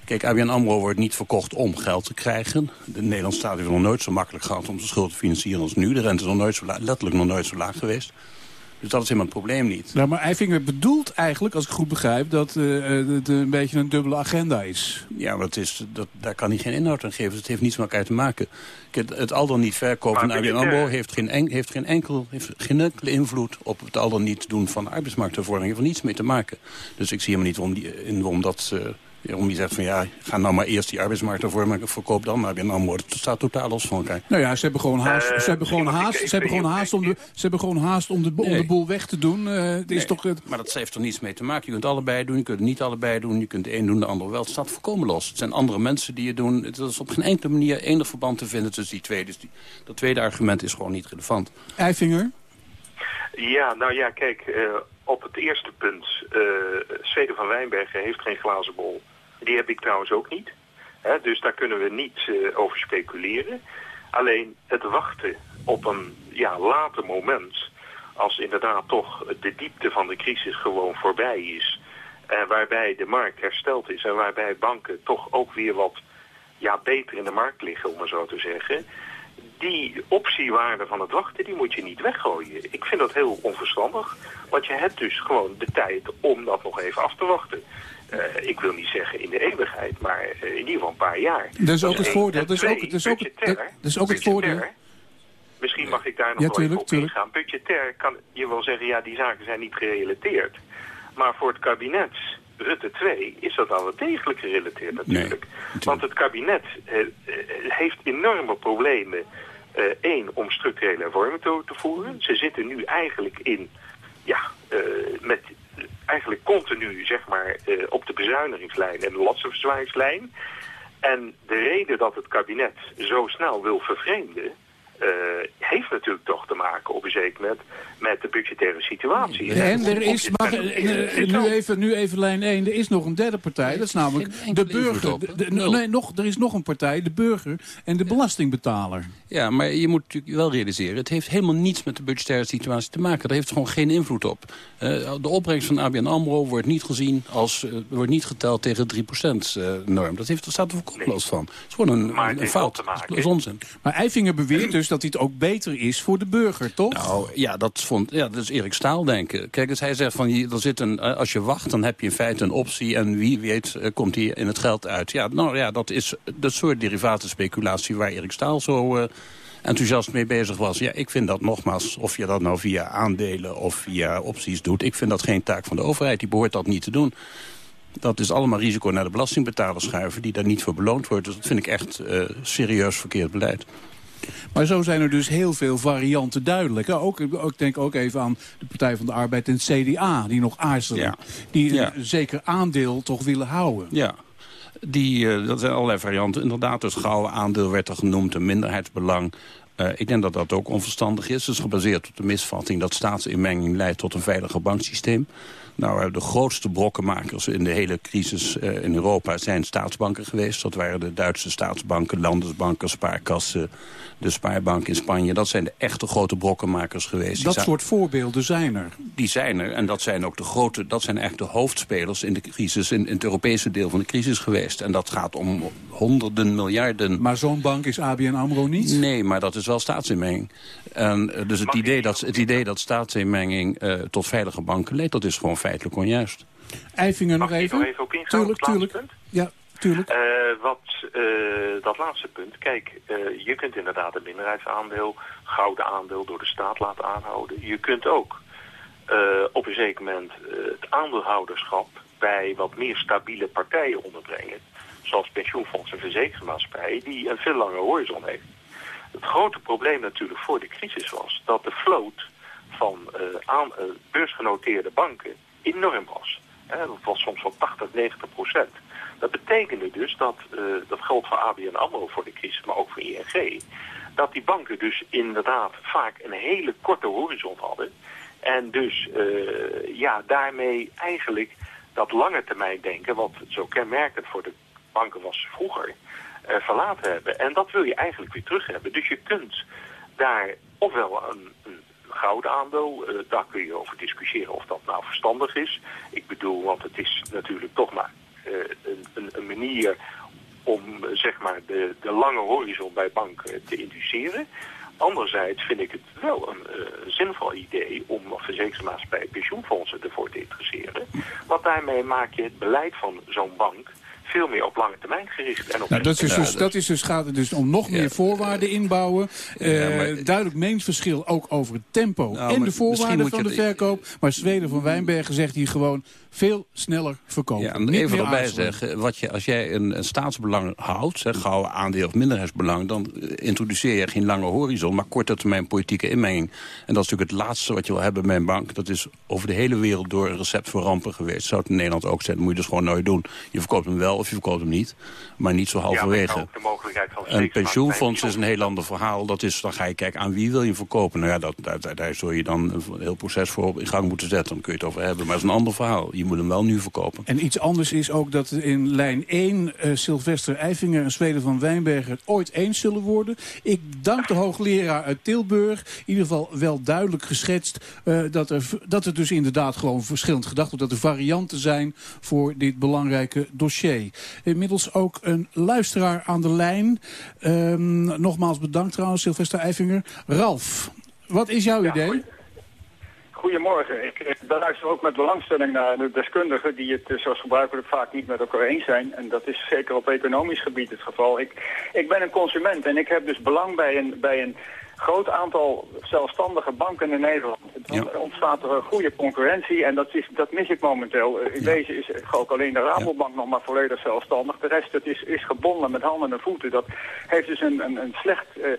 Kijk, ABN AMRO wordt niet verkocht om geld te krijgen. De Nederlandse staat heeft nog nooit zo makkelijk gehad om zijn schuld te financieren als nu. De rente is nog nooit zo letterlijk nog nooit zo laag geweest. Dus dat is helemaal het probleem niet. Nou, maar Eifinger bedoelt eigenlijk, als ik goed begrijp... dat uh, het een beetje een dubbele agenda is. Ja, maar het is, dat, daar kan hij geen inhoud aan geven. Het heeft niets met elkaar te maken. Het, het al dan niet verkopen van ABN AMRO heeft geen, en, heeft, geen enkel, heeft geen enkele invloed... op het al dan niet doen van arbeidsmarkthervorming. heeft er niets mee te maken. Dus ik zie helemaal niet waarom, die, in, waarom dat... Uh, om je zegt van ja, ga nou maar eerst die arbeidsmarkt ervoor, maar verkoop dan. Maar dan wordt het staat totaal los van elkaar. Nou ja, ze hebben gewoon haast, uh, ze hebben gewoon haast, ze hebben gewoon haast om de, ze hebben gewoon haast om de, om de boel weg te doen. Uh, het is toch, uh, maar dat heeft er niets mee te maken. Je kunt allebei doen, je kunt het niet allebei doen. Je kunt de een doen, de ander wel. Het staat volkomen los. Het zijn andere mensen die het doen. Het is op geen enkele manier enig verband te vinden tussen die twee. Dus die, dat tweede argument is gewoon niet relevant. Eifinger? Ja, nou ja, kijk, op het eerste punt. Zweden van Wijnbergen heeft geen glazen bol. Die heb ik trouwens ook niet. Dus daar kunnen we niet uh, over speculeren. Alleen het wachten op een ja, later moment... als inderdaad toch de diepte van de crisis gewoon voorbij is... en waarbij de markt hersteld is... en waarbij banken toch ook weer wat ja, beter in de markt liggen, om maar zo te zeggen... die optiewaarde van het wachten, die moet je niet weggooien. Ik vind dat heel onverstandig, want je hebt dus gewoon de tijd om dat nog even af te wachten. Uh, ik wil niet zeggen in de eeuwigheid, maar uh, in ieder geval een paar jaar. Dat is ook het voordeel. Dat is ook, dat is ook, dat is ook het voordeel. Misschien mag ik daar nog ja, tuurlijk, even op tuurlijk. ingaan. Budgetair kan je wel zeggen, ja, die zaken zijn niet gerelateerd. Maar voor het kabinet Rutte 2 is dat wel degelijk gerelateerd natuurlijk. Want het kabinet eh, eh, heeft enorme problemen, eh, één, om structurele hervormingen te, te, voeren. Ze zitten nu eigenlijk in, ja, eh, met eigenlijk continu, zeg maar, eh, op de bezuinigingslijn en de lastenverzwaringslijn. En de reden dat het kabinet zo snel wil vervreemden... Uh, heeft natuurlijk toch te maken op een zeker moment met de budgettaire situatie. En er is, mag, uh, nu, even, nu even lijn 1, er is nog een derde partij, dat is namelijk de burger. De, de, nee, nog, er is nog een partij, de burger en de belastingbetaler. Ja, maar je moet natuurlijk wel realiseren, het heeft helemaal niets met de budgettaire situatie te maken. Daar heeft gewoon geen invloed op. Uh, de opbrengst van ABN AMRO wordt niet gezien als, wordt niet geteld tegen de 3% norm. Dat, heeft, dat staat er volkomen los van. Het is gewoon een, een, een fout, dat is onzin. Maar Eifinger beweert dus dat dit ook beter is voor de burger, toch? Nou, ja, dat, vond, ja, dat is Erik Staal denken. Kijk, als hij zegt van, er zit een, als je wacht, dan heb je in feite een optie... en wie weet komt hij in het geld uit. Ja, nou ja, dat is dat soort derivatenspeculatie waar Erik Staal zo... Uh, enthousiast mee bezig was. Ja, ik vind dat nogmaals, of je dat nou via aandelen of via opties doet... ik vind dat geen taak van de overheid. Die behoort dat niet te doen. Dat is allemaal risico naar de belastingbetaler schuiven... die daar niet voor beloond wordt. Dus dat vind ik echt serieus verkeerd beleid. Maar zo zijn er dus heel veel varianten duidelijk. Ook, ik denk ook even aan de Partij van de Arbeid en het CDA, die nog aarzelen. Die ja. een zeker aandeel toch willen houden. Ja, die, uh, dat zijn allerlei varianten. Inderdaad, dus gouden aandeel werd er genoemd, een minderheidsbelang. Uh, ik denk dat dat ook onverstandig is. Het is gebaseerd op de misvatting dat staatsinmenging leidt tot een veiliger banksysteem. Nou, de grootste brokkenmakers in de hele crisis uh, in Europa zijn staatsbanken geweest. Dat waren de Duitse staatsbanken, landesbanken, spaarkassen, de spaarbank in Spanje. Dat zijn de echte grote brokkenmakers geweest. Dat soort voorbeelden zijn er. Die zijn er. En dat zijn ook de grote, dat zijn echt de hoofdspelers in de crisis, in, in het Europese deel van de crisis geweest. En dat gaat om honderden miljarden. Maar zo'n bank is ABN AMRO niet? Nee, maar dat is wel staatsinmenging. En, dus het idee, dat, het idee dat staatsinmenging uh, tot veilige banken leidt, dat is gewoon feitelijk onjuist. Eifinger nog Mag even? nog even op ingaan? Tuurlijk, op het tuurlijk. punt? Ja, tuurlijk. Uh, wat, uh, dat laatste punt. Kijk, uh, je kunt inderdaad een minderheidsaandeel, gouden aandeel door de staat laten aanhouden. Je kunt ook op een zeker moment het aandeelhouderschap bij wat meer stabiele partijen onderbrengen. Zoals pensioenfondsen en verzekeringsmaatschappijen, die een veel langere horizon heeft. Het grote probleem natuurlijk voor de crisis was dat de vloot van aan, beursgenoteerde banken enorm was. dat was soms wel 80, 90 procent. Dat betekende dus dat, uh, dat geldt voor ABN AMRO voor de crisis, maar ook voor ING... dat die banken dus inderdaad vaak een hele korte horizon hadden... en dus uh, ja, daarmee eigenlijk dat lange termijn denken... wat zo kenmerkend voor de banken was vroeger, uh, verlaten hebben. En dat wil je eigenlijk weer terug hebben. Dus je kunt daar ofwel een, een gouden aandeel. Uh, daar kun je over discussiëren of dat nou verstandig is. Ik bedoel, want het is natuurlijk toch maar uh, een, een, een, manier om zeg maar de, de lange horizon bij banken te induceren. Anderzijds vind ik het wel een zinvol idee om verzekeringsmaatschappijen pensioenfondsen ervoor te interesseren. Want daarmee maak je het beleid van zo'n bank veel meer op lange termijn gericht. En op nou, dat, is dus, dat is dus, gaat het dus om nog meer ja. voorwaarden inbouwen. Uh, maar, duidelijk meningsverschil ook over het tempo nou, en de voorwaarden van de verkoop. Maar Zweden van Wijnbergen zegt hier gewoon veel sneller verkopen. Ja, en even erbij zeggen, wat je, als jij een, een staatsbelang houdt, zeg, gouden aandeel of minderheidsbelang, dan introduceer je geen lange horizon, maar korte termijn politieke inmenging. En dat is natuurlijk het laatste wat je wil hebben bij een bank. Dat is over de hele wereld door een recept voor rampen geweest. Zou het in Nederland ook zijn, dat moet je dus gewoon nooit doen. Je verkoopt hem wel of je verkoopt hem niet, maar niet zo halverwege. Ja, de mogelijkheid van een pensioenfonds is een heel ander verhaal. Dat is, dan ga je kijken aan wie wil je verkopen. Nou ja, dat, daar, daar zul je dan een heel proces voor op in gang moeten zetten. Dan kun je het over hebben, maar het is een ander verhaal. Je moet hem wel nu verkopen. En iets anders is ook dat in lijn 1 uh, Sylvester Eifinger en Zweden van Wijnbergen het ooit eens zullen worden. Ik dank de hoogleraar uit Tilburg. In ieder geval wel duidelijk geschetst uh, dat, er, dat er dus inderdaad gewoon verschillend gedacht wordt. Dat er varianten zijn voor dit belangrijke dossier. Inmiddels ook een luisteraar aan de lijn. Um, nogmaals bedankt trouwens, Sylvester Eifinger. Ralf, wat is jouw ja, idee? Goed. Goedemorgen. Ik beluister ook met belangstelling naar de deskundigen die het zoals gebruikelijk vaak niet met elkaar eens zijn. En dat is zeker op economisch gebied het geval. Ik, ik ben een consument en ik heb dus belang bij een, bij een groot aantal zelfstandige banken in Nederland. Dan ontstaat er een goede concurrentie en dat, is, dat mis ik momenteel. Eh, In deze is ook alleen de Rabobank nog maar volledig zelfstandig. De rest het is, is gebonden met handen en voeten. Dat heeft dus een, een, een slecht... eh,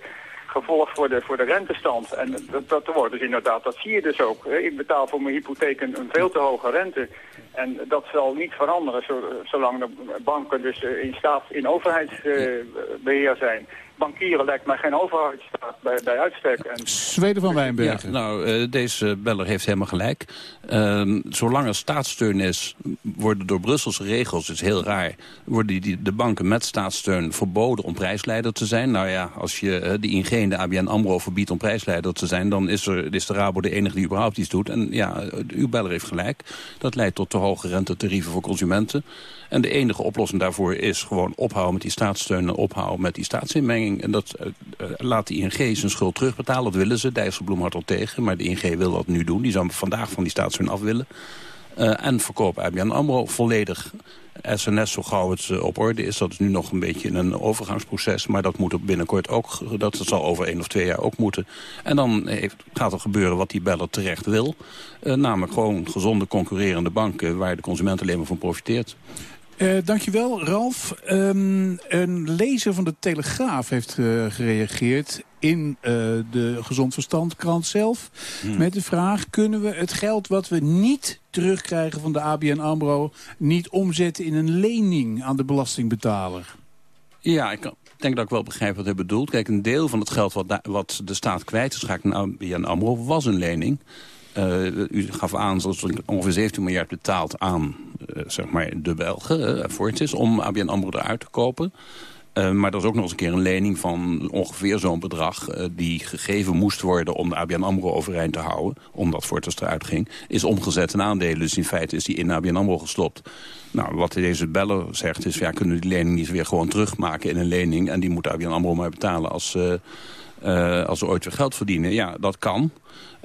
gevolg voor de, voor de rentestand. En dat, dat wordt dus inderdaad, dat zie je dus ook. Ik betaal voor mijn hypotheek een, een veel te hoge rente. En dat zal niet veranderen zo- zolang de banken dus eh, in staat in overheidsbeheer zijn. Bankieren lijkt mij geen overheidsstaat bij, bij uitstek. En Zweden van Wijnbergen. Ja, nou, eh, deze beller heeft helemaal gelijk. Ehm, zolang er staatssteun is, worden door Brusselse regels, is heel raar... worden die, de banken met staatssteun verboden om prijsleider te zijn. Nou ja, als je eh, de ING en de ABN AMRO verbiedt om prijsleider te zijn... dan is, er, is de Rabo de enige die überhaupt iets doet. En ja, eh, uw beller heeft gelijk. Dat leidt tot te hoge rentetarieven voor consumenten. En de enige oplossing daarvoor is gewoon ophouden met die staatssteun... en ophouden met die staatsinmenging. En dat eh, eh, laat de ING zijn schuld terugbetalen. Dat willen ze. Dijsselbloem had al tegen. Maar de ING wil dat nu doen. Die zou vandaag van die staatssteun af willen. Eh, en verkoop ABN AMRO volledig. SNS, zo gauw het eh, op orde is, dat is nu nog een beetje een overgangsproces. Maar dat moet binnenkort ook, ge- dat zal over één of twee jaar ook moeten. En dan gaat er gebeuren wat die beller terecht wil. Namelijk gewoon gezonde concurrerende banken waar de consument alleen maar van profiteert. Eh, dankjewel, Ralf. Ehm, een lezer van de Telegraaf heeft eh, gereageerd in eh, de Gezond Verstand krant zelf. Met de vraag, kunnen we het geld wat we niet terugkrijgen van de ABN AMRO... niet omzetten in een lening aan de belastingbetaler? Ja, ik denk dat ik wel begrijp wat hij bedoelt. Kijk, een deel van het geld wat, wat de staat kwijt is geraakt aan ABN AMRO was een lening. Eh, u gaf aan dat ongeveer 17 miljard betaald aan eh, zeg maar de Belgen, uh, Fortis, om ABN AMRO eruit te kopen. Eh, maar dat is ook nog eens een keer een lening van ongeveer zo'n bedrag... eh, die gegeven moest worden om de ABN AMRO overeind te houden... omdat Fortis eruit ging, is omgezet in aandelen. Dus in feite is die in ABN AMRO gestopt. Nou, wat deze beller zegt is... Ja, kunnen we die lening niet weer gewoon terugmaken in een lening... en die moet ABN AMRO maar betalen als, eh, eh, als ze ooit weer geld verdienen. Ja, dat kan.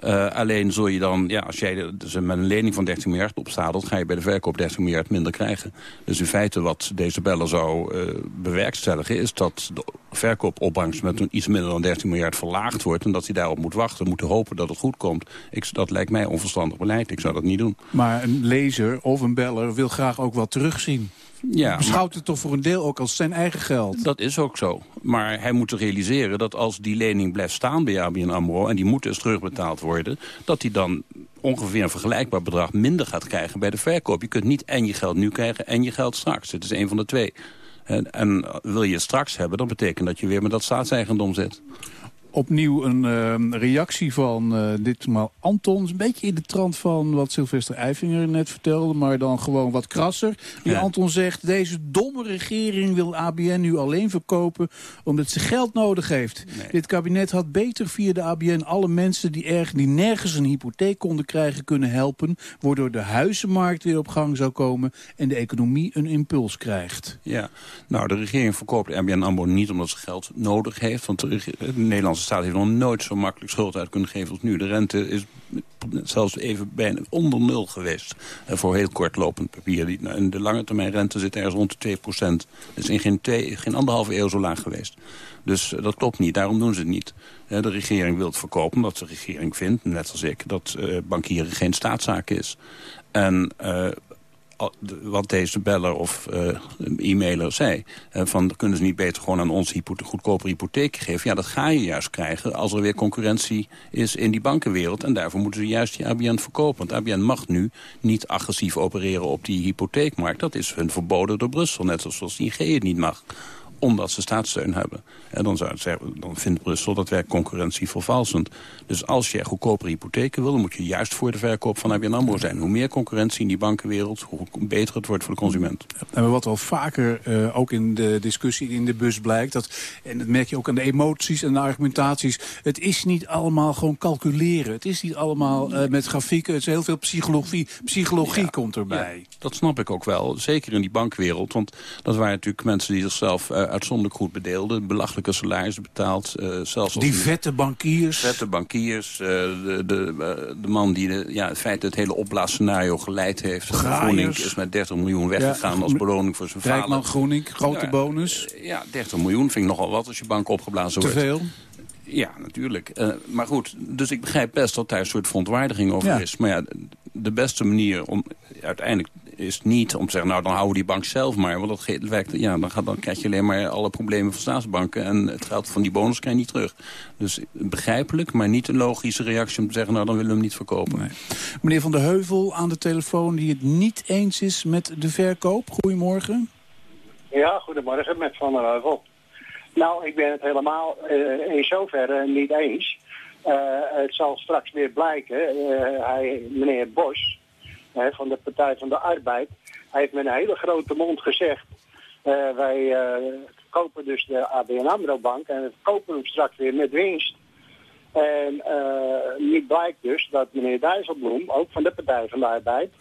Eh, alleen zul je dan, ja, als jij dus met een lening van 13 miljard opstadelt... ga je bij de verkoop 13 miljard minder krijgen. Dus in feite wat deze beller zou eh, bewerkstelligen... is dat de verkoopopbrengst met een iets minder dan 13 miljard verlaagd wordt... en dat hij daarop moet wachten, moet hopen dat het goed komt. Ik, dat lijkt mij onverstandig beleid. Ik zou dat niet doen. Maar een lezer of een beller wil graag ook wat terugzien. Ja, Beschouwt het toch voor een deel ook als zijn eigen geld? Dat is ook zo. Maar hij moet realiseren dat als die lening blijft staan bij ABN AMRO... en die moet dus terugbetaald worden... dat hij dan ongeveer een vergelijkbaar bedrag minder gaat krijgen bij de verkoop. Je kunt niet en je geld nu krijgen en je geld straks. Het is een van de twee. En, en wil je het straks hebben, dan betekent dat je weer met dat staatseigendom zit. Opnieuw een eh, reactie van eh, ditmaal Anton. Een beetje in de trant van wat Sylvester Eifinger net vertelde. Maar dan gewoon wat krasser. Die Ja. Anton zegt, deze domme regering wil ABN nu alleen verkopen... omdat ze geld nodig heeft. Dit kabinet had beter via de ABN alle mensen die, erg, die nergens een hypotheek konden krijgen kunnen helpen. Waardoor de huizenmarkt weer op gang zou komen en de economie een impuls krijgt. Ja, nou, de regering verkoopt ABN AMRO niet omdat ze geld nodig heeft. Want de, reg- de Nederlandse staat heeft nog nooit zo makkelijk schuld uit kunnen geven als nu. De rente is zelfs even bijna onder nul geweest. voor heel kortlopend papier. Nou, de lange termijn rente zit ergens rond de 2 procent. Dat is in geen, twee, geen anderhalve eeuw zo laag geweest. Dus eh, dat klopt niet, daarom doen ze het niet. De regering wil het verkopen omdat de regering vindt, net als ik... dat eh, bankieren geen staatszaak is. En eh, wat deze beller of eh, e-mailer zei... eh, van kunnen ze niet beter gewoon aan ons hypothek, goedkope hypotheek geven... ja, dat ga je juist krijgen als er weer concurrentie is in die bankenwereld. En daarvoor moeten ze juist die ABN verkopen. Want ABN mag nu niet agressief opereren op die hypotheekmarkt. Dat is hun verboden door Brussel, net zoals ING het niet mag omdat ze staatssteun hebben. En dan, zou het zeggen, dan vindt Brussel dat werkt concurrentie vervalsend. Dus als je goedkopere hypotheken wil... dan moet je juist voor de verkoop van ABN AMRO zijn. Hoe meer concurrentie in die bankenwereld... hoe beter het wordt voor de consument. En wat al vaker eh, ook in de discussie in de bus blijkt... Dat, en dat merk je ook aan de emoties en de argumentaties... het is niet allemaal gewoon calculeren. Het is niet allemaal eh, met grafieken. Het is heel veel psychologie. Psychologie komt erbij. Dat snap ik ook wel. Zeker in die bankwereld. Want dat waren natuurlijk mensen die zichzelf eh, uitzonderlijk goed bedeelden. Belachelijke salarissen betaald. eh, zelfs Die vette bankiers. Vette bankiers. eh, de, de, eh, de man die de, ja, het feit dat het hele opblasscenario geleid heeft. Groening is met 30 miljoen weggegaan Ja, als beloning voor zijn Rijkman vader. Groening, grote Ja, bonus. Ja, 30 miljoen vind ik nogal wat als je bank opgeblazen Te wordt. veel. Ja, natuurlijk. Maar goed, dus ik begrijp best dat daar een soort verontwaardiging over Ja. is. Maar ja, de beste manier om uiteindelijk is niet om te zeggen... nou, dan houden we die bank zelf maar. Want dat werkt, ja, dan, gaat, dan krijg je alleen maar alle problemen van staatsbanken. En het geld van die bonus krijg je niet terug. Dus begrijpelijk, maar niet een logische reactie om te zeggen... nou, dan willen we hem niet verkopen. Meneer Van der Heuvel aan de telefoon die het niet eens is met de verkoop. Goedemorgen. Ja, goedemorgen, met Van der Heuvel. Nou, ik ben het helemaal eh, in zoverre niet eens. Eh, het zal straks weer blijken, eh, hij, meneer Bos van de Partij van de Arbeid, hij heeft met een hele grote mond gezegd, eh, wij eh, kopen dus de ABN AMRO bank en we kopen hem straks weer met winst. En eh, nu blijkt dus dat meneer Dijsselbloem, ook van de Partij van de Arbeid,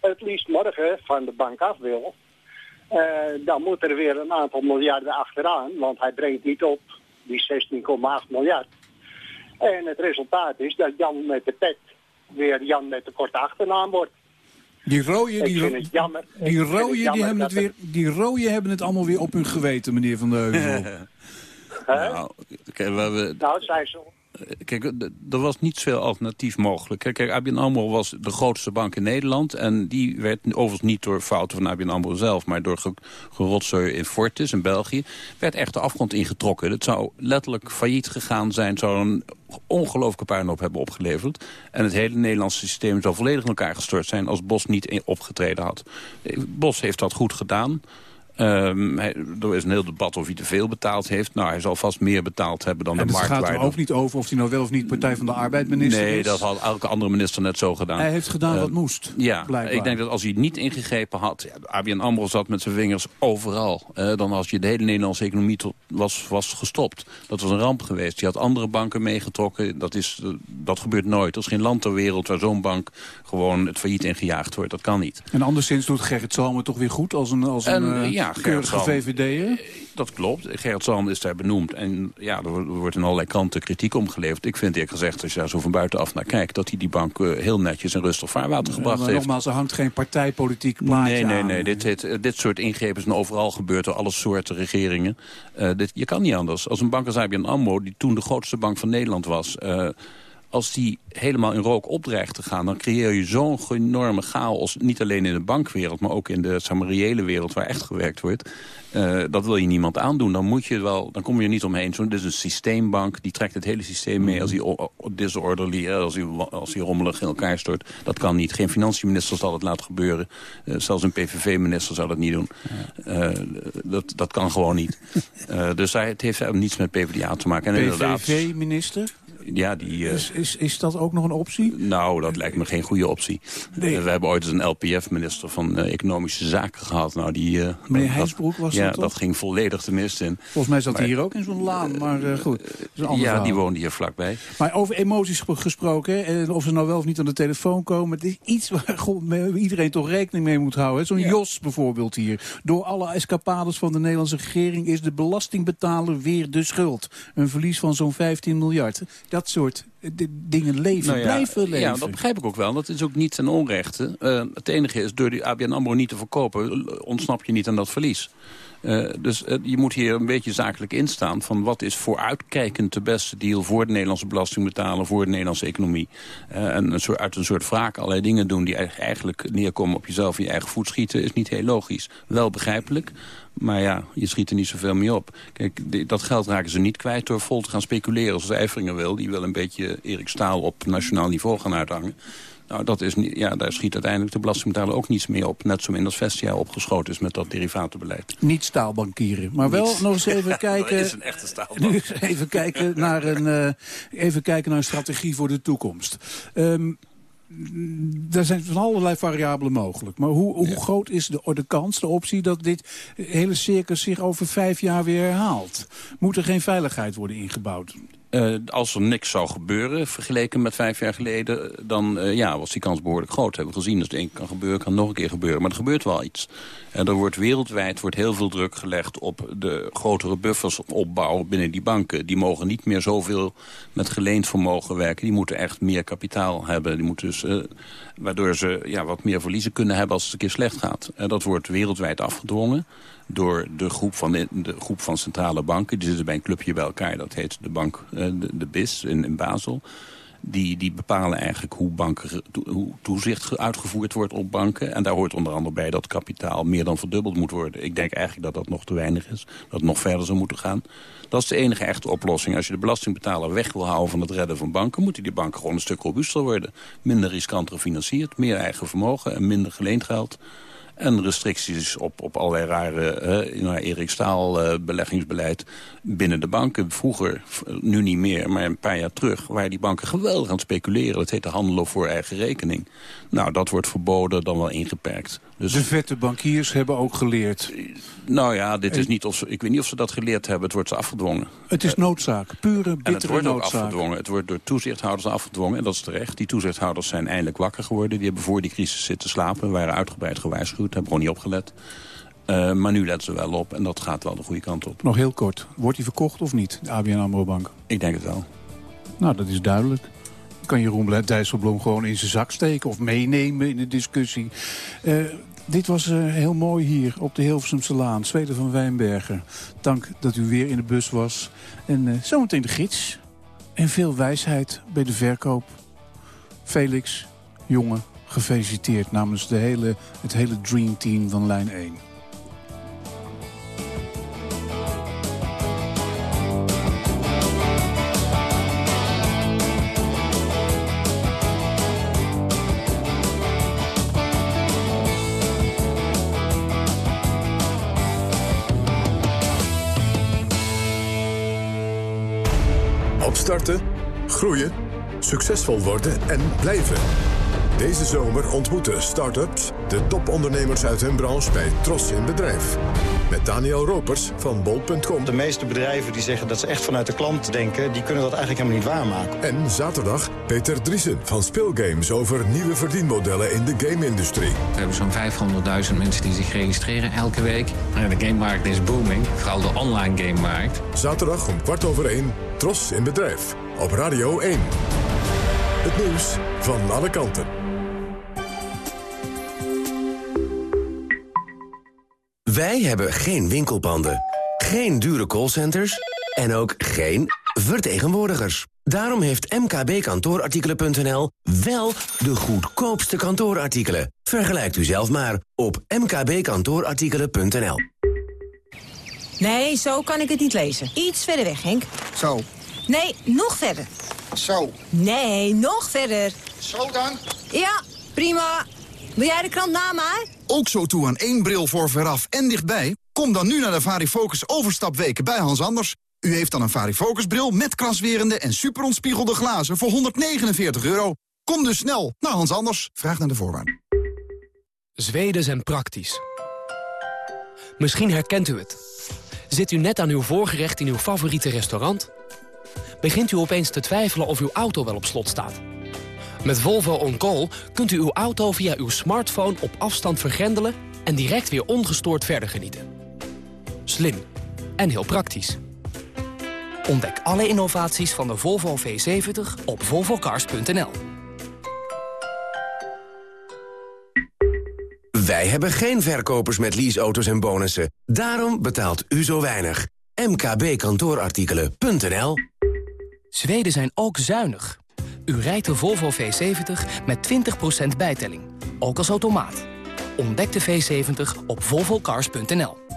het liefst morgen van de bank af wil. Dan moet er weer een aantal miljarden achteraan, want hij brengt niet op die 16,8 miljard. En het resultaat is dat Jan met de pet weer Jan met de korte achternaam wordt. Die rode, Ik die, vind ro- het jammer. Die, rode, die, hebben het weer, die rode hebben het allemaal weer op hun geweten, meneer Van der Heuvel. Nou, kijk, we hebben, Nou, zij zo. Kijk, er was niet veel alternatief mogelijk. Kijk, kijk, ABN AMRO was de grootste bank in Nederland. En die werd overigens niet door fouten van ABN AMRO zelf... maar door ge gerotzooi in Fortis in België... werd echt de afgrond ingetrokken. Het zou letterlijk failliet gegaan zijn. Het zou een ongelooflijke puinhoop hebben opgeleverd. En het hele Nederlandse systeem zou volledig in elkaar gestort zijn... als Bos niet opgetreden had. Eh, Bos heeft dat goed gedaan... Hij- er is een heel debat of hij te veel betaald heeft. Nou, hij zal vast meer betaald hebben dan En de het gaat marktwaarde. er ook niet over of hij nou wel of niet Partij van de Arbeid minister Nee, is. dat had elke andere minister net zo gedaan. Hij heeft gedaan Eh, wat moest, Ja, blijkbaar. ik denk dat als hij niet ingegrepen had... Ja, ABN AMRO zat met zijn vingers overal. Dan als je de hele Nederlandse economie tot, was, was gestopt. Dat was een ramp geweest. Je had andere banken meegetrokken. Dat, is, eh, dat gebeurt nooit. Er is geen land ter wereld waar zo'n bank gewoon het failliet ingejaagd wordt. Dat kan niet. En anderszins doet Gerrit Salmer toch weer goed als een, als een En, eh, ja, Keurige. VVD'er? Dat klopt. Gerrit Salm is daar benoemd. En ja, er wordt- in allerlei kanten kritiek omgeleverd. Ik vind eerlijk gezegd, als je daar zo van buitenaf naar kijkt... dat hij die bank eh, heel netjes in rustig vaarwater gebracht maar heeft. nogmaals, er hangt geen partijpolitiek plaatje Nee, nee, nee. Dit, dit, dit soort ingrepen zijn overal gebeurd door alle soorten regeringen. Eh, dit, je kan niet anders. Als een bank als ABN AMRO, die toen de grootste bank van Nederland was... eh, als die helemaal in rook opdreigt te gaan... dan creëer je zo'n enorme chaos. Niet alleen in de bankwereld, maar ook in de reële wereld... waar echt gewerkt wordt. Eh, dat wil je niemand aandoen. Dan, moet je wel, dan kom je er niet omheen. Zo, dit is een systeembank. Die trekt het hele systeem mee als o- disorderly... Als hij, als hij rommelig in elkaar stort. Dat kan niet. Geen financiënminister zal het laten gebeuren. Eh, zelfs een PVV-minister zou dat niet doen. Eh, dat, dat kan gewoon niet. Dus hij, het heeft niets met PvdA te maken. PVV-minister? Ja, die... eh, Is, is, is dat ook nog een optie? nou, dat lijkt me geen goede optie. Nee. We hebben ooit een LPF-minister van eh, Economische Zaken gehad. Nou, die, eh, Meneer Heinsbroek was ja, dat toch? dat ging volledig de mist in. Volgens mij zat hij hier ook in zo'n laan, maar goed. dat is een ander Ja, verhaal. die woonde hier vlakbij. Maar over emoties gespro- gesproken, en of ze nou wel of niet aan de telefoon komen... het is iets waar god, iedereen toch rekening mee moet houden. Zo'n Jos bijvoorbeeld hier. Door alle escapades van de Nederlandse regering... is de belastingbetaler weer de schuld. Een verlies van zo'n 15 miljard. Dat soort eh, dingen leven, Nou ja, blijven leven. Ja, dat begrijp ik ook wel. Dat is ook niet ten onrechte. Eh, het enige is, door die ABN AMRO niet te verkopen... ontsnap je niet aan dat verlies. Eh, dus eh, je moet hier een beetje zakelijk instaan... van wat is vooruitkijkend de beste deal... voor de Nederlandse belastingbetaler, voor de Nederlandse economie. Eh, en uit een soort wraak allerlei dingen doen... die eigenlijk neerkomen op jezelf in je eigen voet schieten... is niet heel logisch. Wel begrijpelijk, maar ja, je schiet er niet zoveel mee op. Kijk, dat geld raken ze niet kwijt door vol te gaan speculeren... zoals Eifringer wil. Die wil een beetje Erik Staal op nationaal niveau gaan uithangen. Nou, dat is niet, ja, daar schiet uiteindelijk de belastingbetaler ook niets meer op. Net zo in dat Vestia opgeschoten is met dat derivatenbeleid. Niet staalbankieren. Maar wel nog eens even kijken... Dat is een echte staalbank. Nu even kijken naar een, eh, even kijken naar een strategie voor de toekomst. Ehm er zijn van allerlei variabelen mogelijk. Maar hoe, hoe groot is de, de kans, de optie... dat dit hele circus zich over vijf jaar weer herhaalt? Moet er geen veiligheid worden ingebouwd? Eh, als er niks zou gebeuren, vergeleken met vijf jaar geleden... dan eh, ja, was die kans behoorlijk groot. Hebben we gezien, als het één kan gebeuren, kan nog een keer gebeuren. Maar er gebeurt wel iets. En er wordt wereldwijd wordt heel veel druk gelegd op de grotere buffers opbouw binnen die banken. Die mogen niet meer zoveel met geleend vermogen werken. Die moeten echt meer kapitaal hebben. Die moeten dus, eh, waardoor ze ja, wat meer verliezen kunnen hebben als het een keer slecht gaat. En dat wordt wereldwijd afgedwongen. Door de groep, van de, groep van centrale banken. Die zitten bij een clubje bij elkaar, dat heet de bank, de, de BIS in, in Basel die, die bepalen eigenlijk hoe, banken, hoe toezicht uitgevoerd wordt op banken. En daar hoort onder andere bij dat kapitaal meer dan verdubbeld moet worden. Ik denk eigenlijk dat dat nog te weinig is. Dat het nog verder zou moeten gaan. Dat is de enige echte oplossing. Als je de belastingbetaler weg wil houden van het redden van banken... moeten die banken gewoon een stuk robuuster worden. Minder riskant gefinancierd, meer eigen vermogen en minder geleend geld. En restricties op, op allerlei rare, uh, Erik Staal uh, beleggingsbeleid binnen de banken. Vroeger, nu niet meer, maar een paar jaar terug... waren die banken geweldig aan het speculeren. Dat heette handelen voor eigen rekening. Nou, dat wordt verboden, dan wel ingeperkt. Dus, de vette bankiers hebben ook geleerd. Nou ja, dit is niet of ze, ik weet niet of ze dat geleerd hebben. Het wordt ze afgedwongen. Het is noodzaak, pure bittere en het wordt noodzaak. ook afgedwongen. Het wordt door toezichthouders afgedwongen. En dat is terecht. Die toezichthouders zijn eindelijk wakker geworden. Die hebben voor die crisis zitten slapen. waren uitgebreid gewaarschuwd. Hebben gewoon niet opgelet. Uh, maar nu letten ze wel op en dat gaat wel de goede kant op. Nog heel kort. Wordt die verkocht of niet, de ABN AMRO Bank? Ik denk het wel. Nou, dat is duidelijk kan Jeroen Dijsselbloem gewoon in zijn zak steken... of meenemen in de discussie. Uh, dit was uh, heel mooi hier op de Hilversumse Laan. Zweden van Wijnbergen. Dank dat u weer in de bus was. En uh, zometeen de gids. En veel wijsheid bij de verkoop. Felix, jongen, gefeliciteerd namens de hele, het hele Dream Team van lijn 1. Opstarten, groeien, succesvol worden en blijven. Deze zomer ontmoeten start-ups de topondernemers uit hun branche bij Tros in Bedrijf. Met Daniel Ropers van bol.com. De meeste bedrijven die zeggen dat ze echt vanuit de klant denken... die kunnen dat eigenlijk helemaal niet waarmaken. En zaterdag Peter Driesen van Speelgames over nieuwe verdienmodellen in de game-industrie. We hebben zo'n 500.000 mensen die zich registreren elke week. En de gamemarkt is booming, vooral de online gamemarkt. Zaterdag om kwart over één, Tros in Bedrijf. Op Radio 1. Het nieuws van alle kanten. Wij hebben geen winkelpanden, geen dure callcenters en ook geen vertegenwoordigers. Daarom heeft mkbkantoorartikelen.nl wel de goedkoopste kantoorartikelen. Vergelijkt u zelf maar op mkbkantoorartikelen.nl. Nee, zo kan ik het niet lezen. Iets verder weg, Henk. Zo. Nee, nog verder. Zo. Nee, nog verder. Zo dan? Ja, prima. Wil jij de krant na mij? Ook zo toe aan één bril voor veraf en dichtbij? Kom dan nu naar de Varifocus overstapweken bij Hans Anders. U heeft dan een Varifocus bril met kraswerende en superontspiegelde glazen voor 149 euro. Kom dus snel naar Hans Anders. Vraag naar de voorwaarden. Zweden zijn praktisch. Misschien herkent u het. Zit u net aan uw voorgerecht in uw favoriete restaurant? Begint u opeens te twijfelen of uw auto wel op slot staat? Met Volvo On Call kunt u uw auto via uw smartphone op afstand vergrendelen... en direct weer ongestoord verder genieten. Slim en heel praktisch. Ontdek alle innovaties van de Volvo V70 op volvocars.nl. Wij hebben geen verkopers met leaseauto's en bonussen. Daarom betaalt u zo weinig. mkbkantoorartikelen.nl Zweden zijn ook zuinig. U rijdt de Volvo V70 met 20% bijtelling. Ook als automaat. Ontdek de V70 op volvocars.nl.